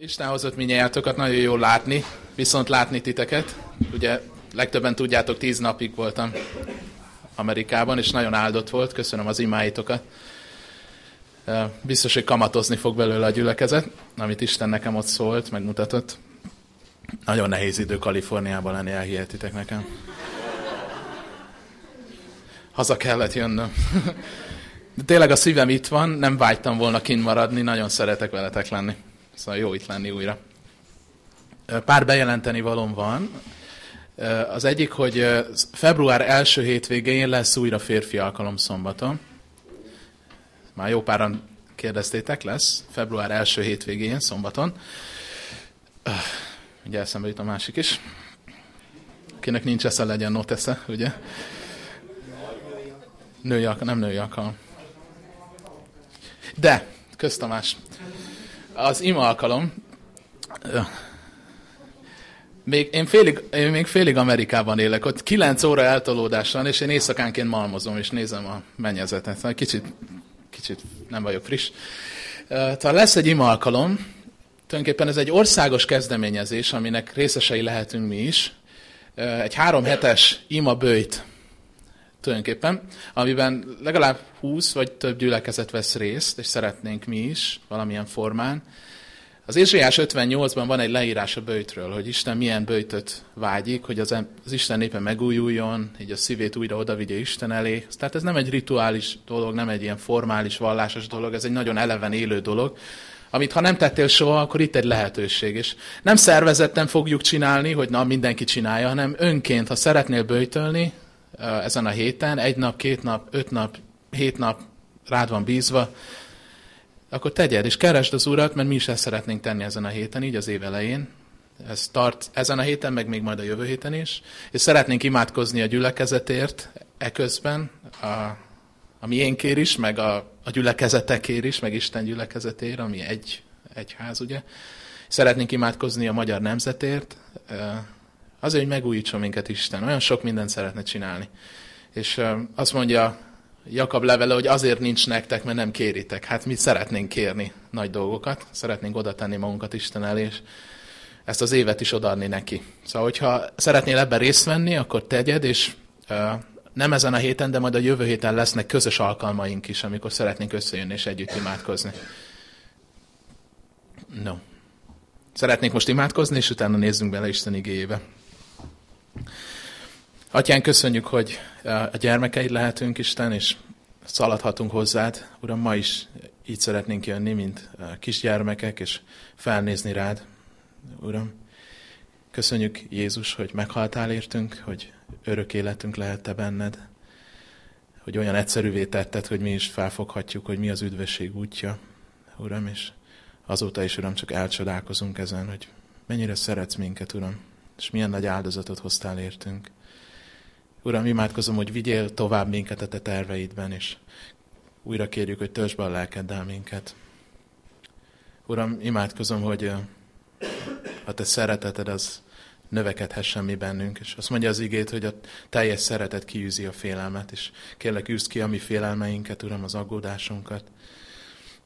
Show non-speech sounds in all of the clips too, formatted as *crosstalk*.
Isten hozott minnyájatokat, nagyon jól látni, viszont látni titeket. Ugye legtöbben tudjátok, tíz napig voltam Amerikában, és nagyon áldott volt, köszönöm az imáitokat. Biztos, hogy kamatozni fog belőle a gyülekezet, amit Isten nekem ott szólt, megmutatott. Nagyon nehéz idő Kaliforniában lenni, elhihetitek nekem. Haza kellett jönnöm. *laughs* De tényleg a szívem itt van, nem vágytam volna kint maradni, nagyon szeretek veletek lenni. Szóval jó itt lenni újra. Pár bejelenteni valom van. Az egyik, hogy február első hétvégén lesz újra férfi alkalom szombaton. Már jó páran kérdeztétek, lesz február első hétvégén szombaton. Ugye eszembe jut a másik is. Akinek nincs esze, legyen not ugye? Női alkalom, nem női alkalom. De, köztamás az ima alkalom, még, én, félig, én még félig Amerikában élek, ott 9 óra eltolódás van, és én éjszakánként malmozom, és nézem a mennyezetet. Szóval kicsit, kicsit nem vagyok friss. Tehát lesz egy ima alkalom, tulajdonképpen ez egy országos kezdeményezés, aminek részesei lehetünk mi is. Egy három hetes ima bőjt tulajdonképpen, amiben legalább 20 vagy több gyülekezet vesz részt, és szeretnénk mi is valamilyen formán. Az Ézsaiás 58-ban van egy leírás a bőjtről, hogy Isten milyen bőjtöt vágyik, hogy az, az Isten népe megújuljon, így a szívét újra odavigye Isten elé. Tehát ez nem egy rituális dolog, nem egy ilyen formális, vallásos dolog, ez egy nagyon eleven élő dolog, amit ha nem tettél soha, akkor itt egy lehetőség. És nem szervezetten fogjuk csinálni, hogy na mindenki csinálja, hanem önként, ha szeretnél bőjtölni, ezen a héten, egy nap, két nap, öt nap, hét nap rád van bízva, akkor tegyed, és keresd az Urat, mert mi is ezt szeretnénk tenni ezen a héten, így az év elején. Ez tart ezen a héten, meg még majd a jövő héten is. És szeretnénk imádkozni a gyülekezetért eközben, a, a miénkért is, meg a, a gyülekezetekért is, meg Isten gyülekezetért, ami egy, egy ház, ugye. Szeretnénk imádkozni a magyar nemzetért, Azért, hogy megújítson minket Isten. Olyan sok mindent szeretne csinálni. És azt mondja Jakab levele, hogy azért nincs nektek, mert nem kéritek. Hát mi szeretnénk kérni nagy dolgokat, szeretnénk oda tenni magunkat Isten elé, és ezt az évet is odaadni neki. Szóval, hogyha szeretnél ebben részt venni, akkor tegyed, és nem ezen a héten, de majd a jövő héten lesznek közös alkalmaink is, amikor szeretnénk összejönni és együtt imádkozni. No. Szeretnék most imádkozni, és utána nézzünk bele Isten igéjébe. Atyán, köszönjük, hogy a gyermekeid lehetünk, Isten, és szaladhatunk hozzád. Uram, ma is így szeretnénk jönni, mint kisgyermekek, és felnézni rád. Uram, köszönjük Jézus, hogy meghaltál értünk, hogy örök életünk lehet te benned, hogy olyan egyszerűvé tetted, hogy mi is felfoghatjuk, hogy mi az üdvösség útja, Uram, és azóta is, Uram, csak elcsodálkozunk ezen, hogy mennyire szeretsz minket, Uram, és milyen nagy áldozatot hoztál értünk. Uram, imádkozom, hogy vigyél tovább minket a te terveidben, és újra kérjük, hogy törzsbe a lelkeddel minket. Uram, imádkozom, hogy a te szereteted az növekedhessen mi bennünk, és azt mondja az igét, hogy a teljes szeretet kiűzi a félelmet, és kérlek, űzd ki a mi félelmeinket, Uram, az aggódásunkat,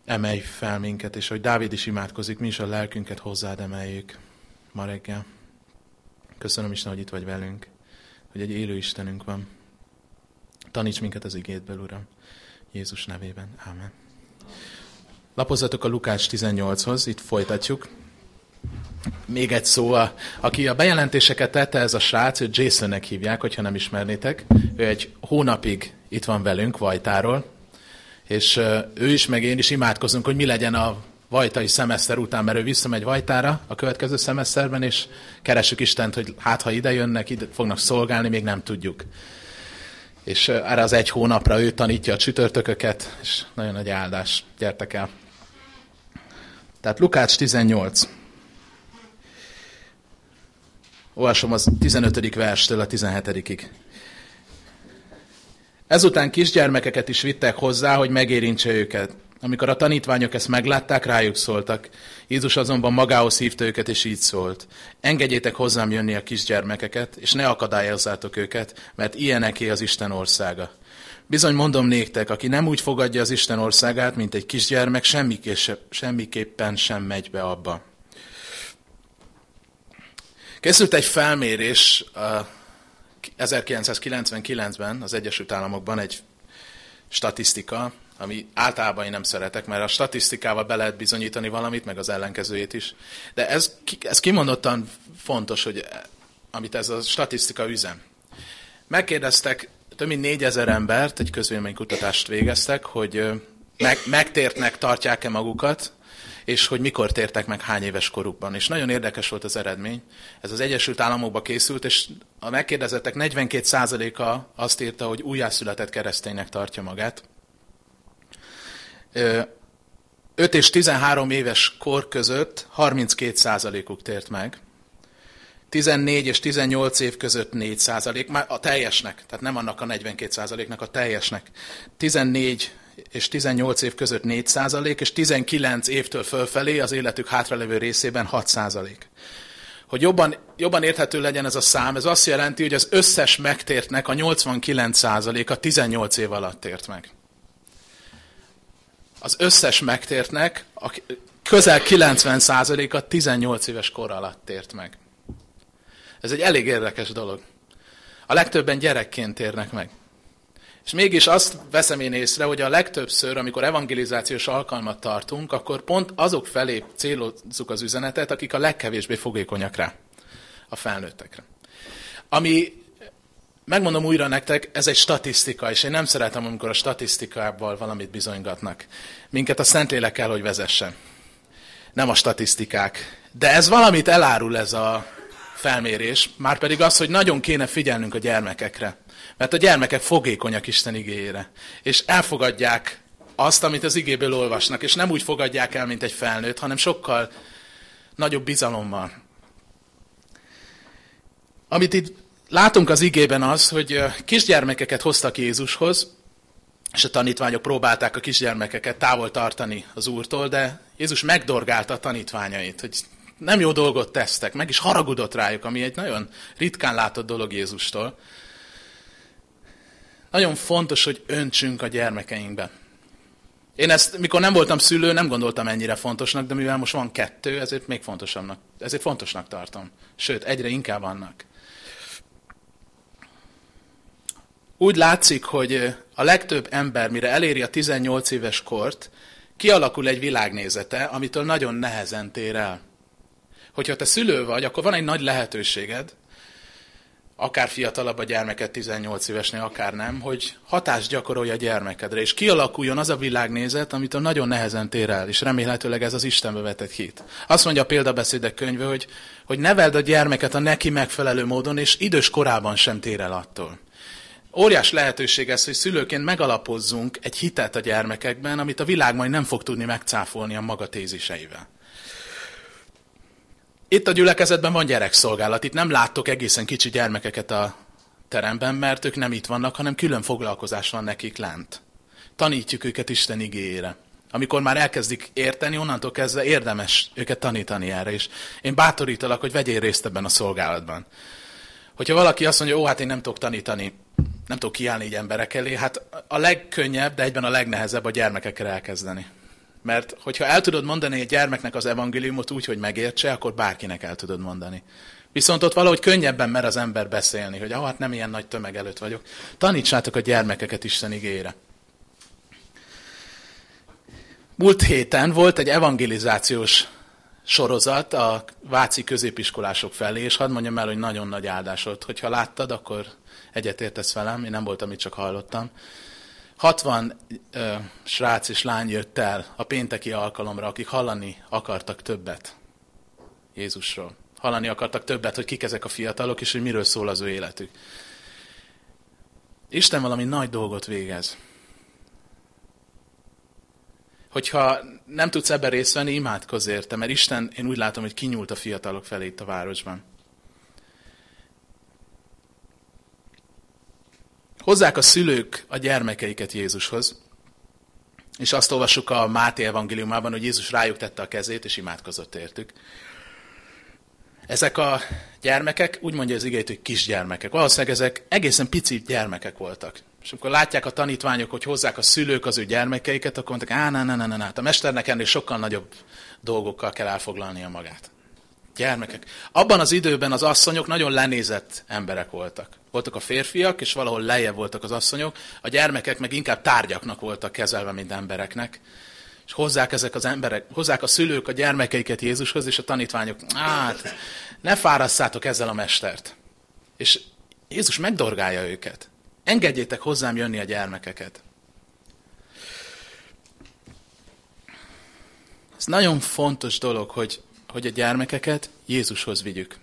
emelj fel minket, és hogy Dávid is imádkozik, mi is a lelkünket hozzád emeljük ma reggel. Köszönöm Isten, hogy itt vagy velünk, hogy egy élő Istenünk van. Taníts minket az igétből, Uram. Jézus nevében. Ámen. Lapozzatok a Lukács 18-hoz, itt folytatjuk. Még egy szó, a, aki a bejelentéseket tette, ez a srác, őt Jasonnek hívják, hogyha nem ismernétek. Ő egy hónapig itt van velünk, Vajtáról, és ő is, meg én is imádkozunk, hogy mi legyen a vajtai szemeszter után, mert ő visszamegy Vajtára a következő szemeszterben, és keresük Istent, hogy hát ha ide jönnek, ide fognak szolgálni, még nem tudjuk. És erre az egy hónapra ő tanítja a csütörtököket, és nagyon nagy áldás. Gyertek el! Tehát Lukács 18. Olvasom az 15. verstől a 17-ig. Ezután kisgyermekeket is vittek hozzá, hogy megérintse őket. Amikor a tanítványok ezt meglátták, rájuk szóltak. Jézus azonban magához hívta őket, és így szólt. Engedjétek hozzám jönni a kisgyermekeket, és ne akadályozzátok őket, mert ilyeneké az Isten országa. Bizony mondom néktek, aki nem úgy fogadja az Isten országát, mint egy kisgyermek, semmiképpen sem megy be abba. Készült egy felmérés 1999-ben az Egyesült Államokban egy statisztika, ami általában én nem szeretek, mert a statisztikával be lehet bizonyítani valamit, meg az ellenkezőjét is. De ez, ez kimondottan fontos, hogy amit ez a statisztika üzem. Megkérdeztek több mint négyezer embert, egy közvéleménykutatást végeztek, hogy meg, megtértnek, tartják-e magukat, és hogy mikor tértek meg hány éves korukban. És nagyon érdekes volt az eredmény. Ez az Egyesült Államokba készült, és a megkérdezettek 42%-a azt írta, hogy újjászületett kereszténynek tartja magát. 5 és 13 éves kor között 32%-uk tért meg. 14 és 18 év között 4 százalék, már a teljesnek, tehát nem annak a 42 százaléknak, a teljesnek. 14 és 18 év között 4 százalék, és 19 évtől fölfelé az életük hátralevő részében 6 százalék. Hogy jobban, jobban érthető legyen ez a szám, ez azt jelenti, hogy az összes megtértnek a 89 százaléka 18 év alatt tért meg. Az összes megtértnek a közel 90 százaléka 18 éves kor alatt tért meg. Ez egy elég érdekes dolog. A legtöbben gyerekként térnek meg. És mégis azt veszem én észre, hogy a legtöbbször, amikor evangelizációs alkalmat tartunk, akkor pont azok felé célozzuk az üzenetet, akik a legkevésbé fogékonyak rá, a felnőttekre. Ami, megmondom újra nektek, ez egy statisztika, és én nem szeretem, amikor a statisztikával valamit bizonygatnak. Minket a Szentlélek kell, hogy vezessen. Nem a statisztikák. De ez valamit elárul ez a felmérés, már pedig az, hogy nagyon kéne figyelnünk a gyermekekre. Mert a gyermekek fogékonyak Isten igényére. És elfogadják azt, amit az igéből olvasnak, és nem úgy fogadják el, mint egy felnőtt, hanem sokkal nagyobb bizalommal. Amit itt látunk az igében az, hogy kisgyermekeket hoztak Jézushoz, és a tanítványok próbálták a kisgyermekeket távol tartani az Úrtól, de Jézus megdorgálta a tanítványait, hogy nem jó dolgot tesztek, meg is haragudott rájuk, ami egy nagyon ritkán látott dolog Jézustól. Nagyon fontos, hogy öntsünk a gyermekeinkbe. Én ezt, mikor nem voltam szülő, nem gondoltam ennyire fontosnak, de mivel most van kettő, ezért még fontosabbnak, ezért fontosnak tartom. Sőt, egyre inkább vannak. Úgy látszik, hogy a legtöbb ember, mire eléri a 18 éves kort, kialakul egy világnézete, amitől nagyon nehezen tér el hogyha te szülő vagy, akkor van egy nagy lehetőséged, akár fiatalabb a gyermeket 18 évesnél, akár nem, hogy hatást gyakorolj a gyermekedre, és kialakuljon az a világnézet, amit a nagyon nehezen tér el, és remélhetőleg ez az Istenbe vetett hit. Azt mondja a példabeszédek könyve, hogy, hogy neveld a gyermeket a neki megfelelő módon, és idős korában sem tér el attól. Óriás lehetőség ez, hogy szülőként megalapozzunk egy hitet a gyermekekben, amit a világ majd nem fog tudni megcáfolni a maga téziseivel. Itt a gyülekezetben van gyerekszolgálat. Itt nem láttok egészen kicsi gyermekeket a teremben, mert ők nem itt vannak, hanem külön foglalkozás van nekik lent. Tanítjuk őket Isten igényére. Amikor már elkezdik érteni, onnantól kezdve érdemes őket tanítani erre. És én bátorítalak, hogy vegyél részt ebben a szolgálatban. Hogyha valaki azt mondja, ó, hát én nem tudok tanítani, nem tudok kiállni így emberek elé, hát a legkönnyebb, de egyben a legnehezebb a gyermekekkel elkezdeni. Mert hogyha el tudod mondani egy gyermeknek az evangéliumot úgy, hogy megértse, akkor bárkinek el tudod mondani. Viszont ott valahogy könnyebben mer az ember beszélni, hogy ah, hát nem ilyen nagy tömeg előtt vagyok. Tanítsátok a gyermekeket Isten igére. Múlt héten volt egy evangelizációs sorozat a váci középiskolások felé, és hadd mondjam el, hogy nagyon nagy áldás volt. Hogyha láttad, akkor egyetértesz velem, én nem voltam itt, csak hallottam. 60 ö, srác és lány jött el a pénteki alkalomra, akik hallani akartak többet Jézusról. Hallani akartak többet, hogy kik ezek a fiatalok, és hogy miről szól az ő életük. Isten valami nagy dolgot végez. Hogyha nem tudsz ebben részt venni, imádkozz érte, mert Isten, én úgy látom, hogy kinyúlt a fiatalok felé itt a városban. Hozzák a szülők a gyermekeiket Jézushoz, és azt olvassuk a Máté evangéliumában, hogy Jézus rájuk tette a kezét, és imádkozott értük. Ezek a gyermekek, úgy mondja az igét, hogy kisgyermekek. Valószínűleg ezek egészen pici gyermekek voltak. És amikor látják a tanítványok, hogy hozzák a szülők az ő gyermekeiket, akkor mondták, á, ne, ne, ne, ne, a mesternek ennél sokkal nagyobb dolgokkal kell elfoglalnia magát. Gyermekek. Abban az időben az asszonyok nagyon lenézett emberek voltak. Voltak a férfiak, és valahol lejjebb voltak az asszonyok, a gyermekek meg inkább tárgyaknak voltak kezelve, mint embereknek. És hozzák ezek az emberek, hozzák a szülők a gyermekeiket Jézushoz, és a tanítványok, hát, ne fárasszátok ezzel a mestert. És Jézus megdorgálja őket. Engedjétek hozzám jönni a gyermekeket. Ez nagyon fontos dolog, hogy, hogy a gyermekeket Jézushoz vigyük.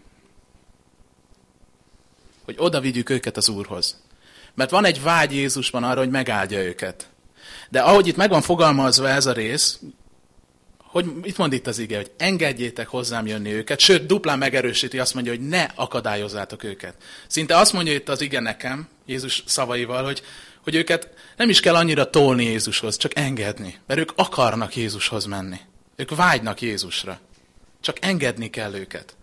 Hogy oda vigyük őket az Úrhoz. Mert van egy vágy Jézusban arra, hogy megáldja őket. De ahogy itt meg van fogalmazva ez a rész, hogy mit mond itt az ige, hogy engedjétek hozzám jönni őket, sőt, duplán megerősíti, azt mondja, hogy ne akadályozzátok őket. Szinte azt mondja itt az ige nekem, Jézus szavaival, hogy, hogy őket nem is kell annyira tolni Jézushoz, csak engedni, mert ők akarnak Jézushoz menni. Ők vágynak Jézusra. Csak engedni kell őket.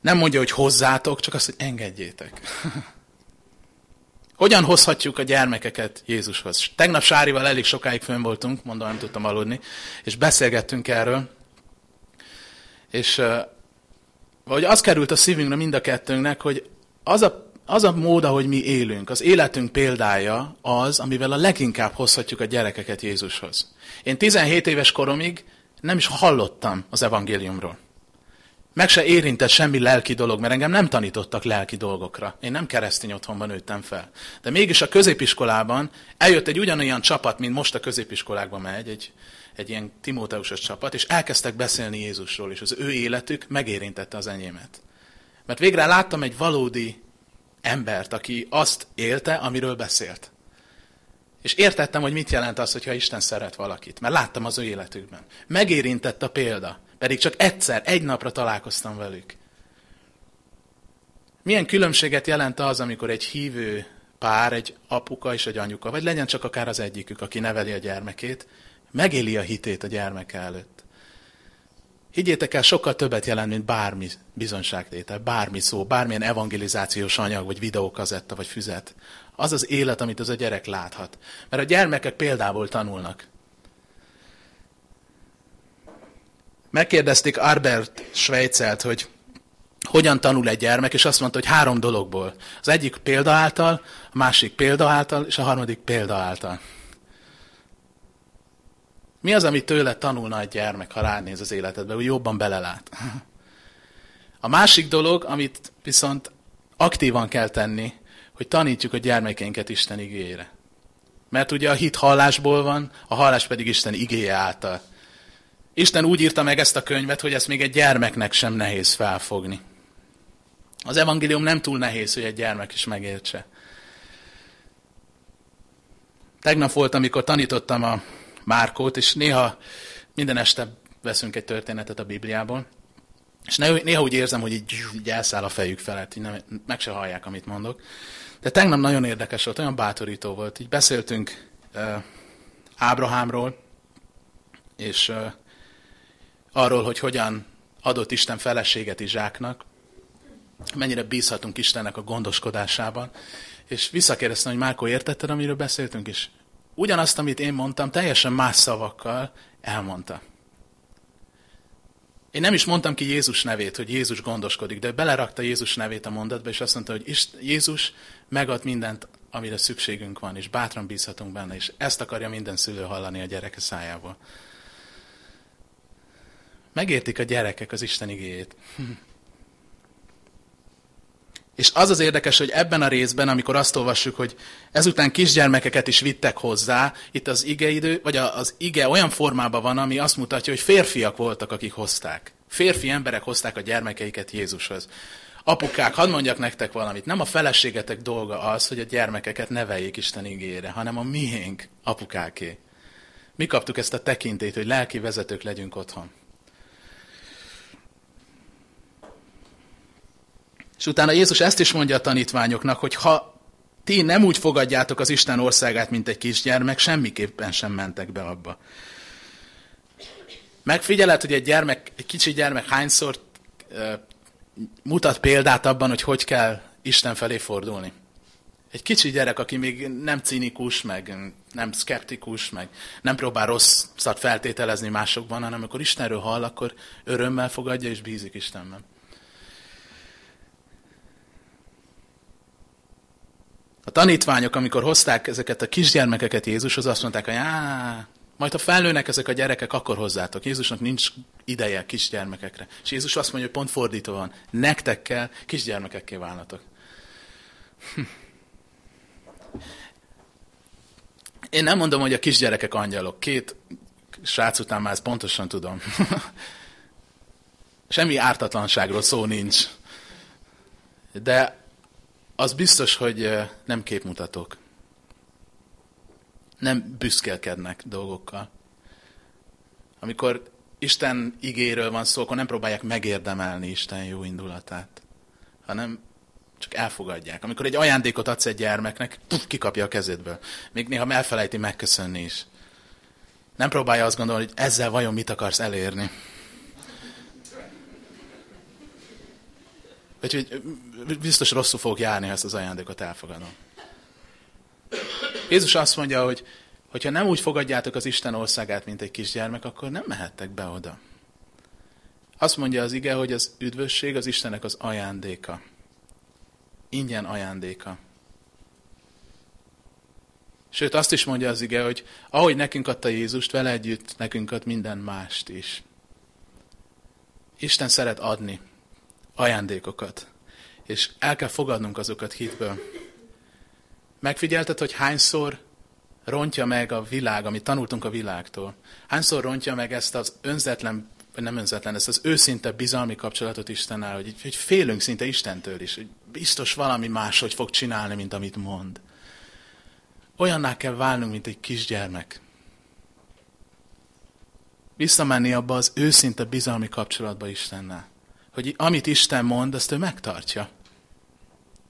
Nem mondja, hogy hozzátok, csak azt, hogy engedjétek. *laughs* Hogyan hozhatjuk a gyermekeket Jézushoz? Tegnap Sárival elég sokáig fönn voltunk, mondom, nem tudtam aludni, és beszélgettünk erről. És vagy az került a szívünkre mind a kettőnknek, hogy az a, az a mód, ahogy mi élünk, az életünk példája az, amivel a leginkább hozhatjuk a gyerekeket Jézushoz. Én 17 éves koromig nem is hallottam az evangéliumról. Meg se érintett semmi lelki dolog, mert engem nem tanítottak lelki dolgokra. Én nem keresztény otthonban nőttem fel. De mégis a középiskolában eljött egy ugyanolyan csapat, mint most a középiskolákban megy, egy, egy ilyen Timóteusos csapat, és elkezdtek beszélni Jézusról, és az ő életük megérintette az enyémet. Mert végre láttam egy valódi embert, aki azt élte, amiről beszélt. És értettem, hogy mit jelent az, hogyha Isten szeret valakit. Mert láttam az ő életükben. Megérintett a példa. Pedig csak egyszer, egy napra találkoztam velük. Milyen különbséget jelent az, amikor egy hívő pár, egy apuka és egy anyuka, vagy legyen csak akár az egyikük, aki neveli a gyermekét, megéli a hitét a gyermeke előtt. Higgyétek el, sokkal többet jelent, mint bármi bizonságtétel, bármi szó, bármilyen evangelizációs anyag, vagy videókazetta, vagy füzet. Az az élet, amit az a gyerek láthat. Mert a gyermekek példából tanulnak. Megkérdezték Albert Schweitzelt, hogy hogyan tanul egy gyermek, és azt mondta, hogy három dologból. Az egyik példa által, a másik példa által, és a harmadik példa által. Mi az, amit tőle tanulna egy gyermek, ha ránéz az életedbe, hogy jobban belelát? *laughs* A másik dolog, amit viszont aktívan kell tenni, hogy tanítjuk a gyermekeinket Isten igényére. Mert ugye a hit hallásból van, a hallás pedig Isten igéje által. Isten úgy írta meg ezt a könyvet, hogy ezt még egy gyermeknek sem nehéz felfogni. Az evangélium nem túl nehéz, hogy egy gyermek is megértse. Tegnap volt, amikor tanítottam a Márkót, és néha minden este veszünk egy történetet a Bibliából, és néha úgy érzem, hogy így, így elszáll a fejük felett, így nem, meg se hallják, amit mondok. De tegnap nagyon érdekes volt, olyan bátorító volt. Így beszéltünk uh, Ábrahámról, és uh, arról, hogy hogyan adott Isten feleséget Izsáknak, mennyire bízhatunk Istennek a gondoskodásában. És visszakérdeztem, hogy Márko, értetted, amiről beszéltünk? És ugyanazt, amit én mondtam, teljesen más szavakkal elmondta. Én nem is mondtam ki Jézus nevét, hogy Jézus gondoskodik, de belerakta Jézus nevét a mondatba, és azt mondta, hogy Jézus megad mindent, amire szükségünk van, és bátran bízhatunk benne, és ezt akarja minden szülő hallani a gyereke szájából. Megértik a gyerekek az Isten igéjét. *laughs* És az az érdekes, hogy ebben a részben, amikor azt olvassuk, hogy ezután kisgyermekeket is vittek hozzá, itt az igeidő, vagy az ige olyan formában van, ami azt mutatja, hogy férfiak voltak, akik hozták. Férfi emberek hozták a gyermekeiket Jézushoz. Apukák, hadd mondjak nektek valamit, nem a feleségetek dolga az, hogy a gyermekeket neveljék Isten igére, hanem a miénk, apukáké. Mi kaptuk ezt a tekintét, hogy lelki vezetők legyünk otthon. És utána Jézus ezt is mondja a tanítványoknak, hogy ha ti nem úgy fogadjátok az Isten országát, mint egy kisgyermek, semmiképpen sem mentek be abba. Megfigyeled, hogy egy gyermek, egy kicsi gyermek hányszor e, mutat példát abban, hogy hogy kell Isten felé fordulni. Egy kicsi gyerek, aki még nem cinikus, meg nem szkeptikus, meg nem próbál rosszat feltételezni másokban, hanem amikor Istenről hall, akkor örömmel fogadja és bízik Istenben. A tanítványok, amikor hozták ezeket a kisgyermekeket Jézushoz, azt mondták, hogy majd ha felnőnek ezek a gyerekek, akkor hozzátok. Jézusnak nincs ideje kisgyermekekre. És Jézus azt mondja, hogy pont fordítva van. Nektek kell kisgyermekekké válnatok. Hm. Én nem mondom, hogy a kisgyerekek angyalok. Két srác után már ezt pontosan tudom. *laughs* Semmi ártatlanságról szó nincs. De az biztos, hogy nem képmutatók. Nem büszkelkednek dolgokkal. Amikor Isten igéről van szó, akkor nem próbálják megérdemelni Isten jó indulatát, hanem csak elfogadják. Amikor egy ajándékot adsz egy gyermeknek, puf, kikapja a kezedből. Még néha elfelejti megköszönni is. Nem próbálja azt gondolni, hogy ezzel vajon mit akarsz elérni. Úgyhogy biztos rosszul fog járni, ha ezt az ajándékot elfogadom. Jézus azt mondja, hogy hogyha nem úgy fogadjátok az Isten országát, mint egy kisgyermek, akkor nem mehettek be oda. Azt mondja az ige, hogy az üdvösség az Istennek az ajándéka. Ingyen ajándéka. Sőt, azt is mondja az ige, hogy ahogy nekünk adta Jézust, vele együtt nekünk ad minden mást is. Isten szeret adni ajándékokat, és el kell fogadnunk azokat hitből. Megfigyelted, hogy hányszor rontja meg a világ, amit tanultunk a világtól. Hányszor rontja meg ezt az önzetlen, nem önzetlen, ezt az őszinte bizalmi kapcsolatot Istennel, hogy, hogy félünk szinte Istentől is, hogy biztos valami máshogy fog csinálni, mint amit mond. Olyanná kell válnunk, mint egy kisgyermek. Visszamenni abba az őszinte bizalmi kapcsolatba Istennel hogy amit Isten mond, azt ő megtartja.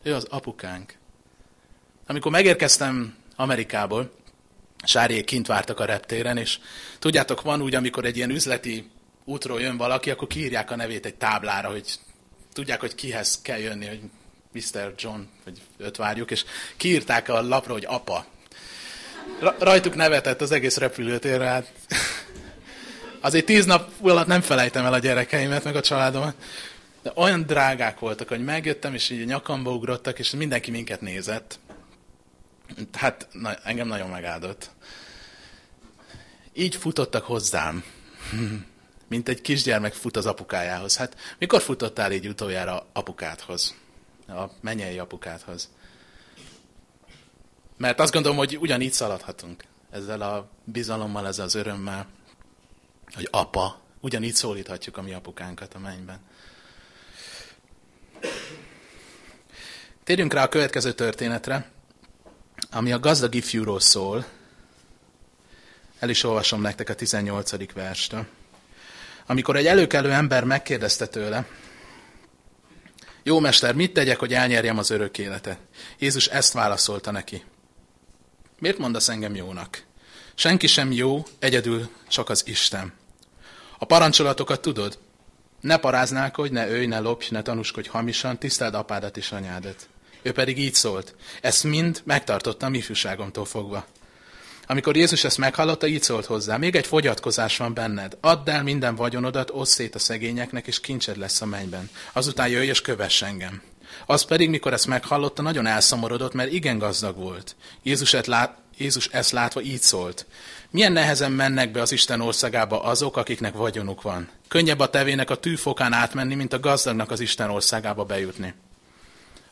Ő az apukánk. Amikor megérkeztem Amerikából, Sárjék kint vártak a reptéren, és tudjátok, van úgy, amikor egy ilyen üzleti útról jön valaki, akkor kiírják a nevét egy táblára, hogy tudják, hogy kihez kell jönni, hogy Mr. John, vagy őt várjuk, és kiírták a lapra, hogy apa. Rajtuk nevetett az egész repülőtérre, hát Azért tíz nap alatt nem felejtem el a gyerekeimet, meg a családomat. De olyan drágák voltak, hogy megjöttem, és így a nyakamba ugrottak, és mindenki minket nézett. Hát na, engem nagyon megáldott. Így futottak hozzám, *laughs* mint egy kisgyermek fut az apukájához. Hát mikor futottál így utoljára apukádhoz? A menyei apukádhoz? Mert azt gondolom, hogy ugyanígy szaladhatunk. Ezzel a bizalommal, ezzel az örömmel hogy apa, ugyanígy szólíthatjuk a mi apukánkat a mennyben. Térjünk rá a következő történetre, ami a gazdag ifjúról szól. El is olvasom nektek a 18. verstől. Amikor egy előkelő ember megkérdezte tőle, jó mester, mit tegyek, hogy elnyerjem az örök életet? Jézus ezt válaszolta neki. Miért mondasz engem jónak? Senki sem jó, egyedül csak az Isten. A parancsolatokat tudod? Ne paráználkodj, ne ölj, ne lopj, ne tanúskodj hamisan, tiszteld apádat és anyádat. Ő pedig így szólt. Ezt mind megtartottam ifjúságomtól fogva. Amikor Jézus ezt meghallotta, így szólt hozzá, még egy fogyatkozás van benned. Add el minden vagyonodat, oszd szét a szegényeknek, és kincsed lesz a mennyben. Azután jöjj és kövess engem. Az pedig, mikor ezt meghallotta, nagyon elszomorodott, mert igen gazdag volt. Jézus, lát, Jézus ezt látva így szólt. Milyen nehezen mennek be az Isten országába azok, akiknek vagyonuk van. Könnyebb a tevének a tűfokán átmenni, mint a gazdagnak az Isten országába bejutni.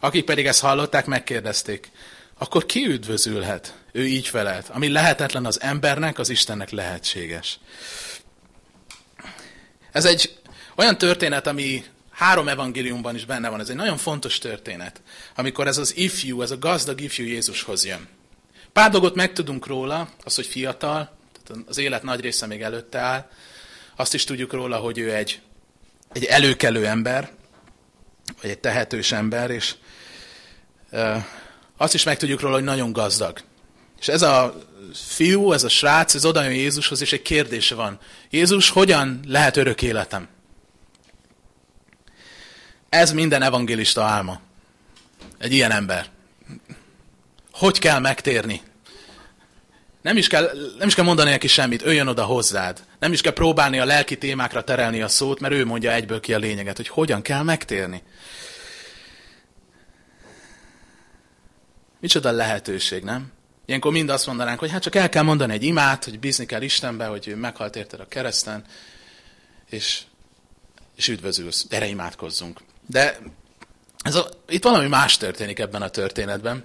Akik pedig ezt hallották, megkérdezték, akkor ki üdvözülhet? Ő így felelt. Ami lehetetlen az embernek, az Istennek lehetséges. Ez egy olyan történet, ami három evangéliumban is benne van. Ez egy nagyon fontos történet, amikor ez az ifjú, ez a gazdag ifjú Jézushoz jön. Pár dolgot megtudunk róla, az, hogy fiatal, tehát az élet nagy része még előtte áll. Azt is tudjuk róla, hogy ő egy, egy előkelő ember, vagy egy tehetős ember, és azt is megtudjuk róla, hogy nagyon gazdag. És ez a fiú, ez a srác, ez oda jön Jézushoz, és egy kérdése van. Jézus, hogyan lehet örök életem? Ez minden evangélista álma. Egy ilyen ember. Hogy kell megtérni? Nem is, kell, nem is kell mondani neki semmit, ő jön oda hozzád. Nem is kell próbálni a lelki témákra terelni a szót, mert ő mondja egyből ki a lényeget, hogy hogyan kell megtérni. Micsoda lehetőség, nem? Ilyenkor mind azt mondanánk, hogy hát csak el kell mondani egy imát, hogy bízni kell Istenbe, hogy ő meghalt érted a kereszten, és, és üdvözülsz, gyere imádkozzunk. De ez a, itt valami más történik ebben a történetben.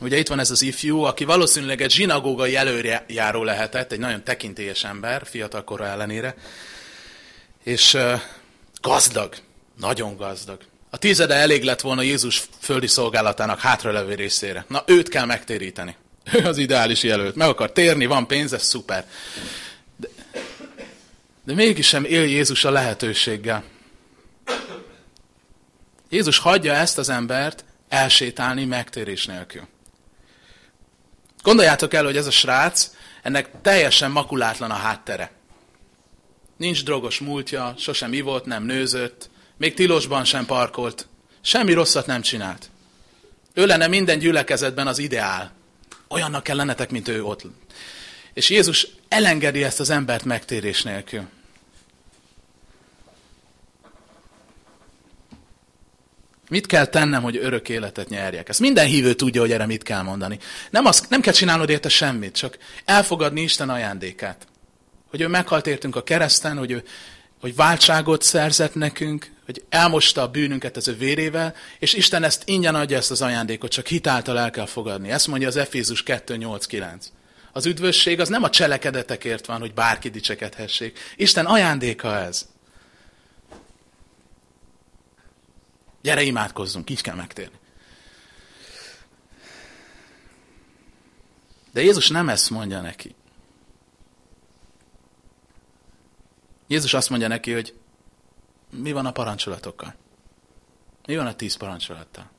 Ugye itt van ez az ifjú, aki valószínűleg egy zsinagógai előjáró lehetett, egy nagyon tekintélyes ember, fiatal kora ellenére, és gazdag, nagyon gazdag. A tízede elég lett volna Jézus földi szolgálatának hátralevő részére. Na, őt kell megtéríteni. Ő az ideális jelölt. Meg akar térni, van pénz, ez szuper. De, de sem él Jézus a lehetőséggel. Jézus hagyja ezt az embert elsétálni megtérés nélkül. Gondoljátok el, hogy ez a srác, ennek teljesen makulátlan a háttere. Nincs drogos múltja, sosem ivott, nem nőzött, még tilosban sem parkolt. Semmi rosszat nem csinált. Ő lenne minden gyülekezetben az ideál. Olyannak kell lennetek, mint ő ott. És Jézus elengedi ezt az embert megtérés nélkül. Mit kell tennem, hogy örök életet nyerjek? Ezt minden hívő tudja, hogy erre mit kell mondani. Nem, az, nem kell csinálnod érte semmit, csak elfogadni Isten ajándékát. Hogy ő meghalt értünk a kereszten, hogy ő hogy váltságot szerzett nekünk, hogy elmosta a bűnünket az ő vérével, és Isten ezt ingyen adja ezt az ajándékot, csak hitáltal el kell fogadni. Ezt mondja az Efézus 2.8.9. Az üdvösség az nem a cselekedetekért van, hogy bárki dicsekedhessék. Isten ajándéka ez. Gyere, imádkozzunk, így kell megtérni. De Jézus nem ezt mondja neki. Jézus azt mondja neki, hogy mi van a parancsolatokkal? Mi van a tíz parancsolattal?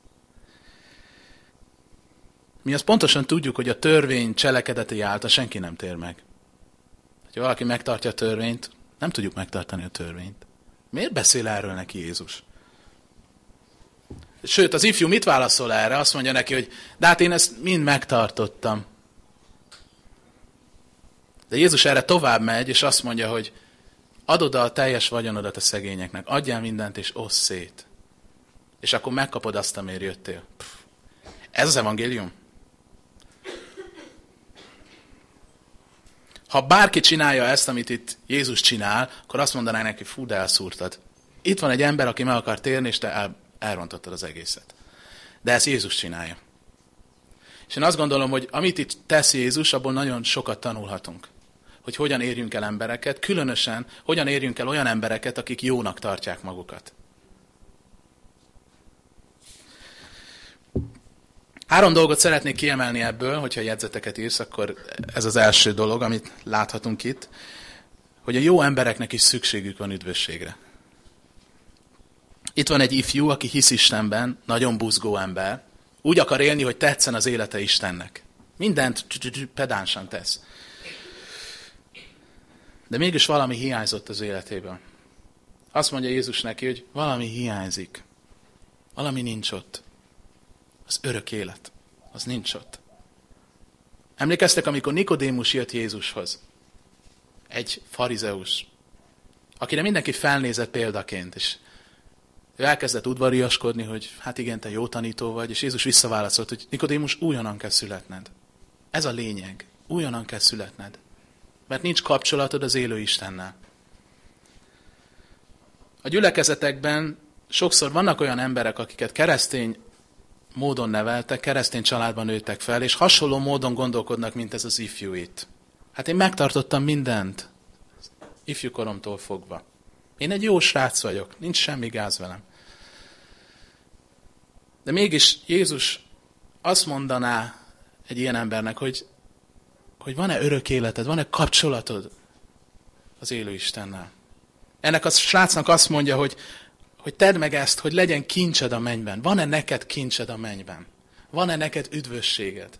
Mi azt pontosan tudjuk, hogy a törvény cselekedeti által senki nem tér meg. Ha valaki megtartja a törvényt, nem tudjuk megtartani a törvényt. Miért beszél erről neki Jézus? Sőt, az ifjú mit válaszol erre? Azt mondja neki, hogy de hát én ezt mind megtartottam. De Jézus erre tovább megy, és azt mondja, hogy adod a teljes vagyonodat a szegényeknek, adjál mindent, és osz szét. És akkor megkapod azt, amiért jöttél. Pff. Ez az evangélium? Ha bárki csinálja ezt, amit itt Jézus csinál, akkor azt mondaná neki, fú, de elszúrtad. Itt van egy ember, aki meg akar térni, és te el, elrontottad az egészet. De ezt Jézus csinálja. És én azt gondolom, hogy amit itt tesz Jézus, abból nagyon sokat tanulhatunk hogy hogyan érjünk el embereket, különösen hogyan érjünk el olyan embereket, akik jónak tartják magukat. Három dolgot szeretnék kiemelni ebből, hogyha jegyzeteket írsz, akkor ez az első dolog, amit láthatunk itt, hogy a jó embereknek is szükségük van üdvösségre. Itt van egy ifjú, aki hisz Istenben, nagyon buzgó ember, úgy akar élni, hogy tetszen az élete Istennek. Mindent pedánsan tesz. De mégis valami hiányzott az életében. Azt mondja Jézus neki, hogy valami hiányzik. Valami nincs ott. Az örök élet. Az nincs ott. Emlékeztek, amikor Nikodémus jött Jézushoz? Egy farizeus, akire mindenki felnézett példaként, és ő elkezdett udvariaskodni, hogy hát igen, te jó tanító vagy, és Jézus visszaválaszolt, hogy Nikodémus, újonnan kell születned. Ez a lényeg. Újonnan kell születned mert nincs kapcsolatod az élő Istennel. A gyülekezetekben sokszor vannak olyan emberek, akiket keresztény módon neveltek, keresztény családban nőttek fel, és hasonló módon gondolkodnak, mint ez az ifjú itt. Hát én megtartottam mindent, ifjúkoromtól fogva. Én egy jó srác vagyok, nincs semmi gáz velem. De mégis Jézus azt mondaná egy ilyen embernek, hogy hogy van-e örök életed, van-e kapcsolatod az élő Istennel. Ennek a srácnak azt mondja, hogy, hogy tedd meg ezt, hogy legyen kincsed a mennyben. Van-e neked kincsed a mennyben? Van-e neked üdvösséged?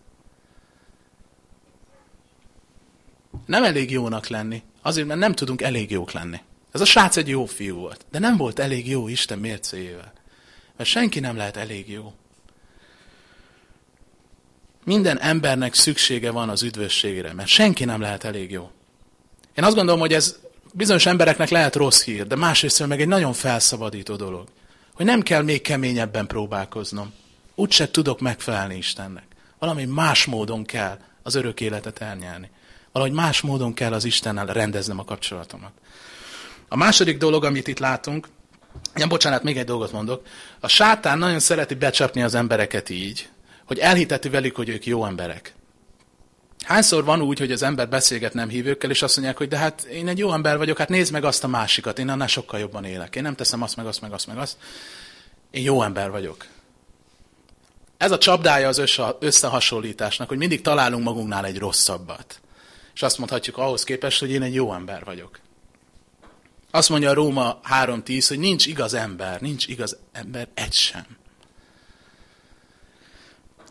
Nem elég jónak lenni, azért, mert nem tudunk elég jók lenni. Ez a srác egy jó fiú volt, de nem volt elég jó Isten mércéjével. Mert senki nem lehet elég jó. Minden embernek szüksége van az üdvösségére, mert senki nem lehet elég jó. Én azt gondolom, hogy ez bizonyos embereknek lehet rossz hír, de másrészt meg egy nagyon felszabadító dolog. Hogy nem kell még keményebben próbálkoznom. Úgyse tudok megfelelni Istennek. Valami más módon kell az örök életet elnyelni. Valahogy más módon kell az Istennel rendeznem a kapcsolatomat. A második dolog, amit itt látunk, ja, bocsánat, még egy dolgot mondok. A sátán nagyon szereti becsapni az embereket így, hogy elhiteti velük, hogy ők jó emberek. Hányszor van úgy, hogy az ember beszélget nem hívőkkel, és azt mondják, hogy de hát én egy jó ember vagyok, hát nézd meg azt a másikat, én annál sokkal jobban élek. Én nem teszem azt, meg azt, meg azt, meg azt. Én jó ember vagyok. Ez a csapdája az összehasonlításnak, hogy mindig találunk magunknál egy rosszabbat. És azt mondhatjuk ahhoz képest, hogy én egy jó ember vagyok. Azt mondja a Róma 3.10, hogy nincs igaz ember, nincs igaz ember egy sem.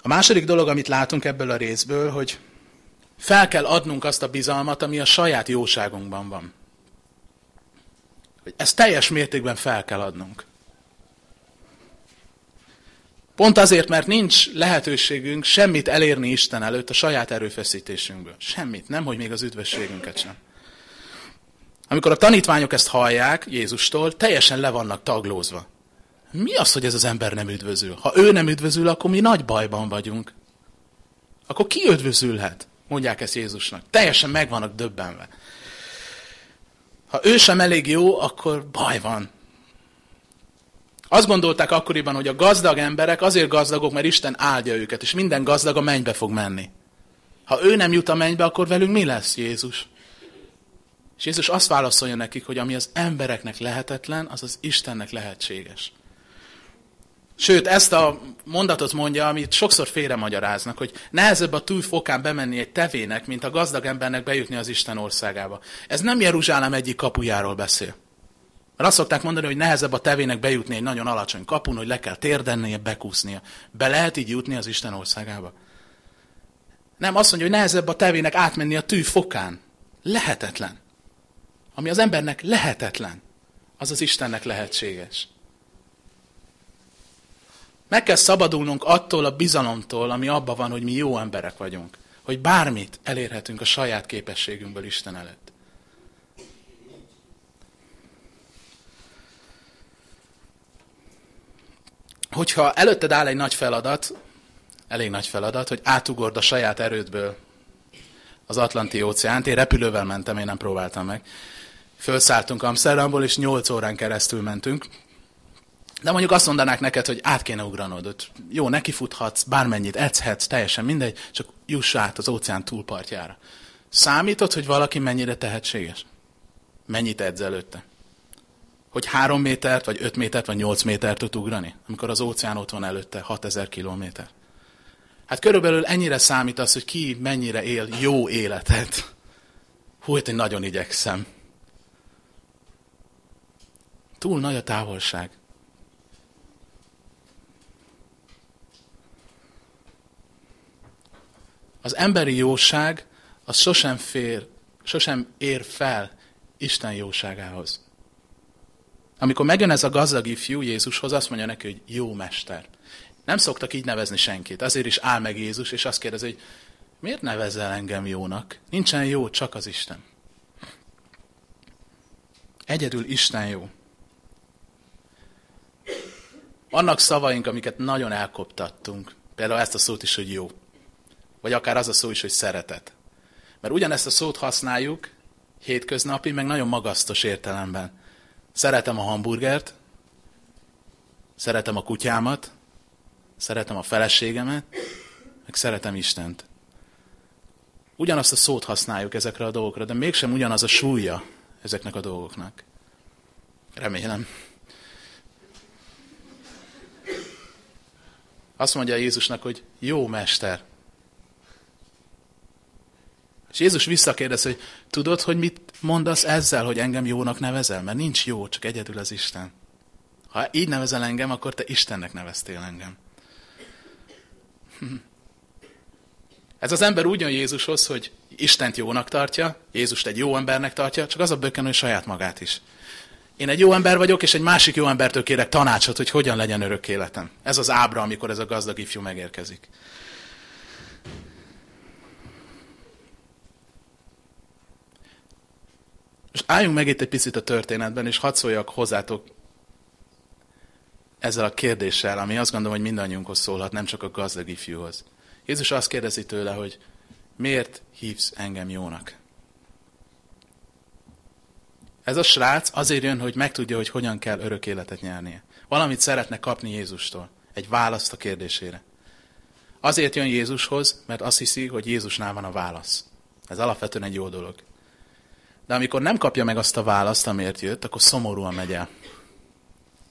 A második dolog, amit látunk ebből a részből, hogy fel kell adnunk azt a bizalmat, ami a saját jóságunkban van. Hogy ezt teljes mértékben fel kell adnunk. Pont azért, mert nincs lehetőségünk semmit elérni Isten előtt a saját erőfeszítésünkből. Semmit, nem, hogy még az üdvösségünket sem. Amikor a tanítványok ezt hallják Jézustól, teljesen le vannak taglózva. Mi az, hogy ez az ember nem üdvözül? Ha ő nem üdvözül, akkor mi nagy bajban vagyunk. Akkor ki üdvözülhet? Mondják ezt Jézusnak. Teljesen meg vannak döbbenve. Ha ő sem elég jó, akkor baj van. Azt gondolták akkoriban, hogy a gazdag emberek azért gazdagok, mert Isten áldja őket, és minden gazdag a mennybe fog menni. Ha ő nem jut a mennybe, akkor velünk mi lesz, Jézus? És Jézus azt válaszolja nekik, hogy ami az embereknek lehetetlen, az az Istennek lehetséges. Sőt, ezt a mondatot mondja, amit sokszor félre magyaráznak, hogy nehezebb a túlfokán bemenni egy tevének, mint a gazdag embernek bejutni az Isten országába. Ez nem Jeruzsálem egyik kapujáról beszél. Mert azt szokták mondani, hogy nehezebb a tevének bejutni egy nagyon alacsony kapun, hogy le kell térdennie, bekúsznia. Be lehet így jutni az Isten országába. Nem, azt mondja, hogy nehezebb a tevének átmenni a tű fokán. Lehetetlen. Ami az embernek lehetetlen, az az Istennek lehetséges. Meg kell szabadulnunk attól a bizalomtól, ami abban van, hogy mi jó emberek vagyunk. Hogy bármit elérhetünk a saját képességünkből Isten előtt. Hogyha előtted áll egy nagy feladat, elég nagy feladat, hogy átugord a saját erődből az Atlanti óceánt. Én repülővel mentem, én nem próbáltam meg. Fölszálltunk Amsterdamból, és 8 órán keresztül mentünk. De mondjuk azt mondanák neked, hogy át kéne ugranod. Ott jó, nekifuthatsz, bármennyit edzhetsz, teljesen mindegy, csak juss át az óceán túlpartjára. Számítod, hogy valaki mennyire tehetséges? Mennyit edz előtte? Hogy három métert, vagy öt métert, vagy nyolc métert tud ugrani, amikor az óceán ott van előtte, 6000 kilométer. Hát körülbelül ennyire számít az, hogy ki mennyire él jó életet. Hú, hogy hát nagyon igyekszem. Túl nagy a távolság. Az emberi jóság az sosem fér, sosem ér fel Isten jóságához. Amikor megjön ez a gazdag ifjú Jézushoz, azt mondja neki, hogy jó mester. Nem szoktak így nevezni senkit. Azért is áll meg Jézus, és azt kérdezi, hogy miért nevezel engem jónak? Nincsen jó, csak az Isten. Egyedül Isten jó. Vannak szavaink, amiket nagyon elkoptattunk. Például ezt a szót is, hogy jó. Vagy akár az a szó is, hogy szeretet. Mert ugyanezt a szót használjuk hétköznapi, meg nagyon magasztos értelemben. Szeretem a hamburgert, szeretem a kutyámat, szeretem a feleségemet, meg szeretem Istent. Ugyanazt a szót használjuk ezekre a dolgokra, de mégsem ugyanaz a súlya ezeknek a dolgoknak. Remélem. Azt mondja Jézusnak, hogy jó mester. És Jézus visszakérdez, hogy tudod, hogy mit mondasz ezzel, hogy engem jónak nevezel? Mert nincs jó, csak egyedül az Isten. Ha így nevezel engem, akkor te Istennek neveztél engem. *laughs* Ez az ember úgy jön Jézushoz, hogy Istent jónak tartja, Jézust egy jó embernek tartja, csak az a bökken, hogy saját magát is. Én egy jó ember vagyok, és egy másik jó embertől kérek tanácsot, hogy hogyan legyen örök életem. Ez az ábra, amikor ez a gazdag ifjú megérkezik. És álljunk meg itt egy picit a történetben, és hadd szóljak hozzátok ezzel a kérdéssel, ami azt gondolom, hogy mindannyiunkhoz szólhat, nem csak a gazdag ifjúhoz. Jézus azt kérdezi tőle, hogy miért hívsz engem jónak? Ez a srác azért jön, hogy megtudja, hogy hogyan kell örök életet nyernie. Valamit szeretne kapni Jézustól. Egy választ a kérdésére. Azért jön Jézushoz, mert azt hiszi, hogy Jézusnál van a válasz. Ez alapvetően egy jó dolog. De amikor nem kapja meg azt a választ, amiért jött, akkor szomorúan megy el.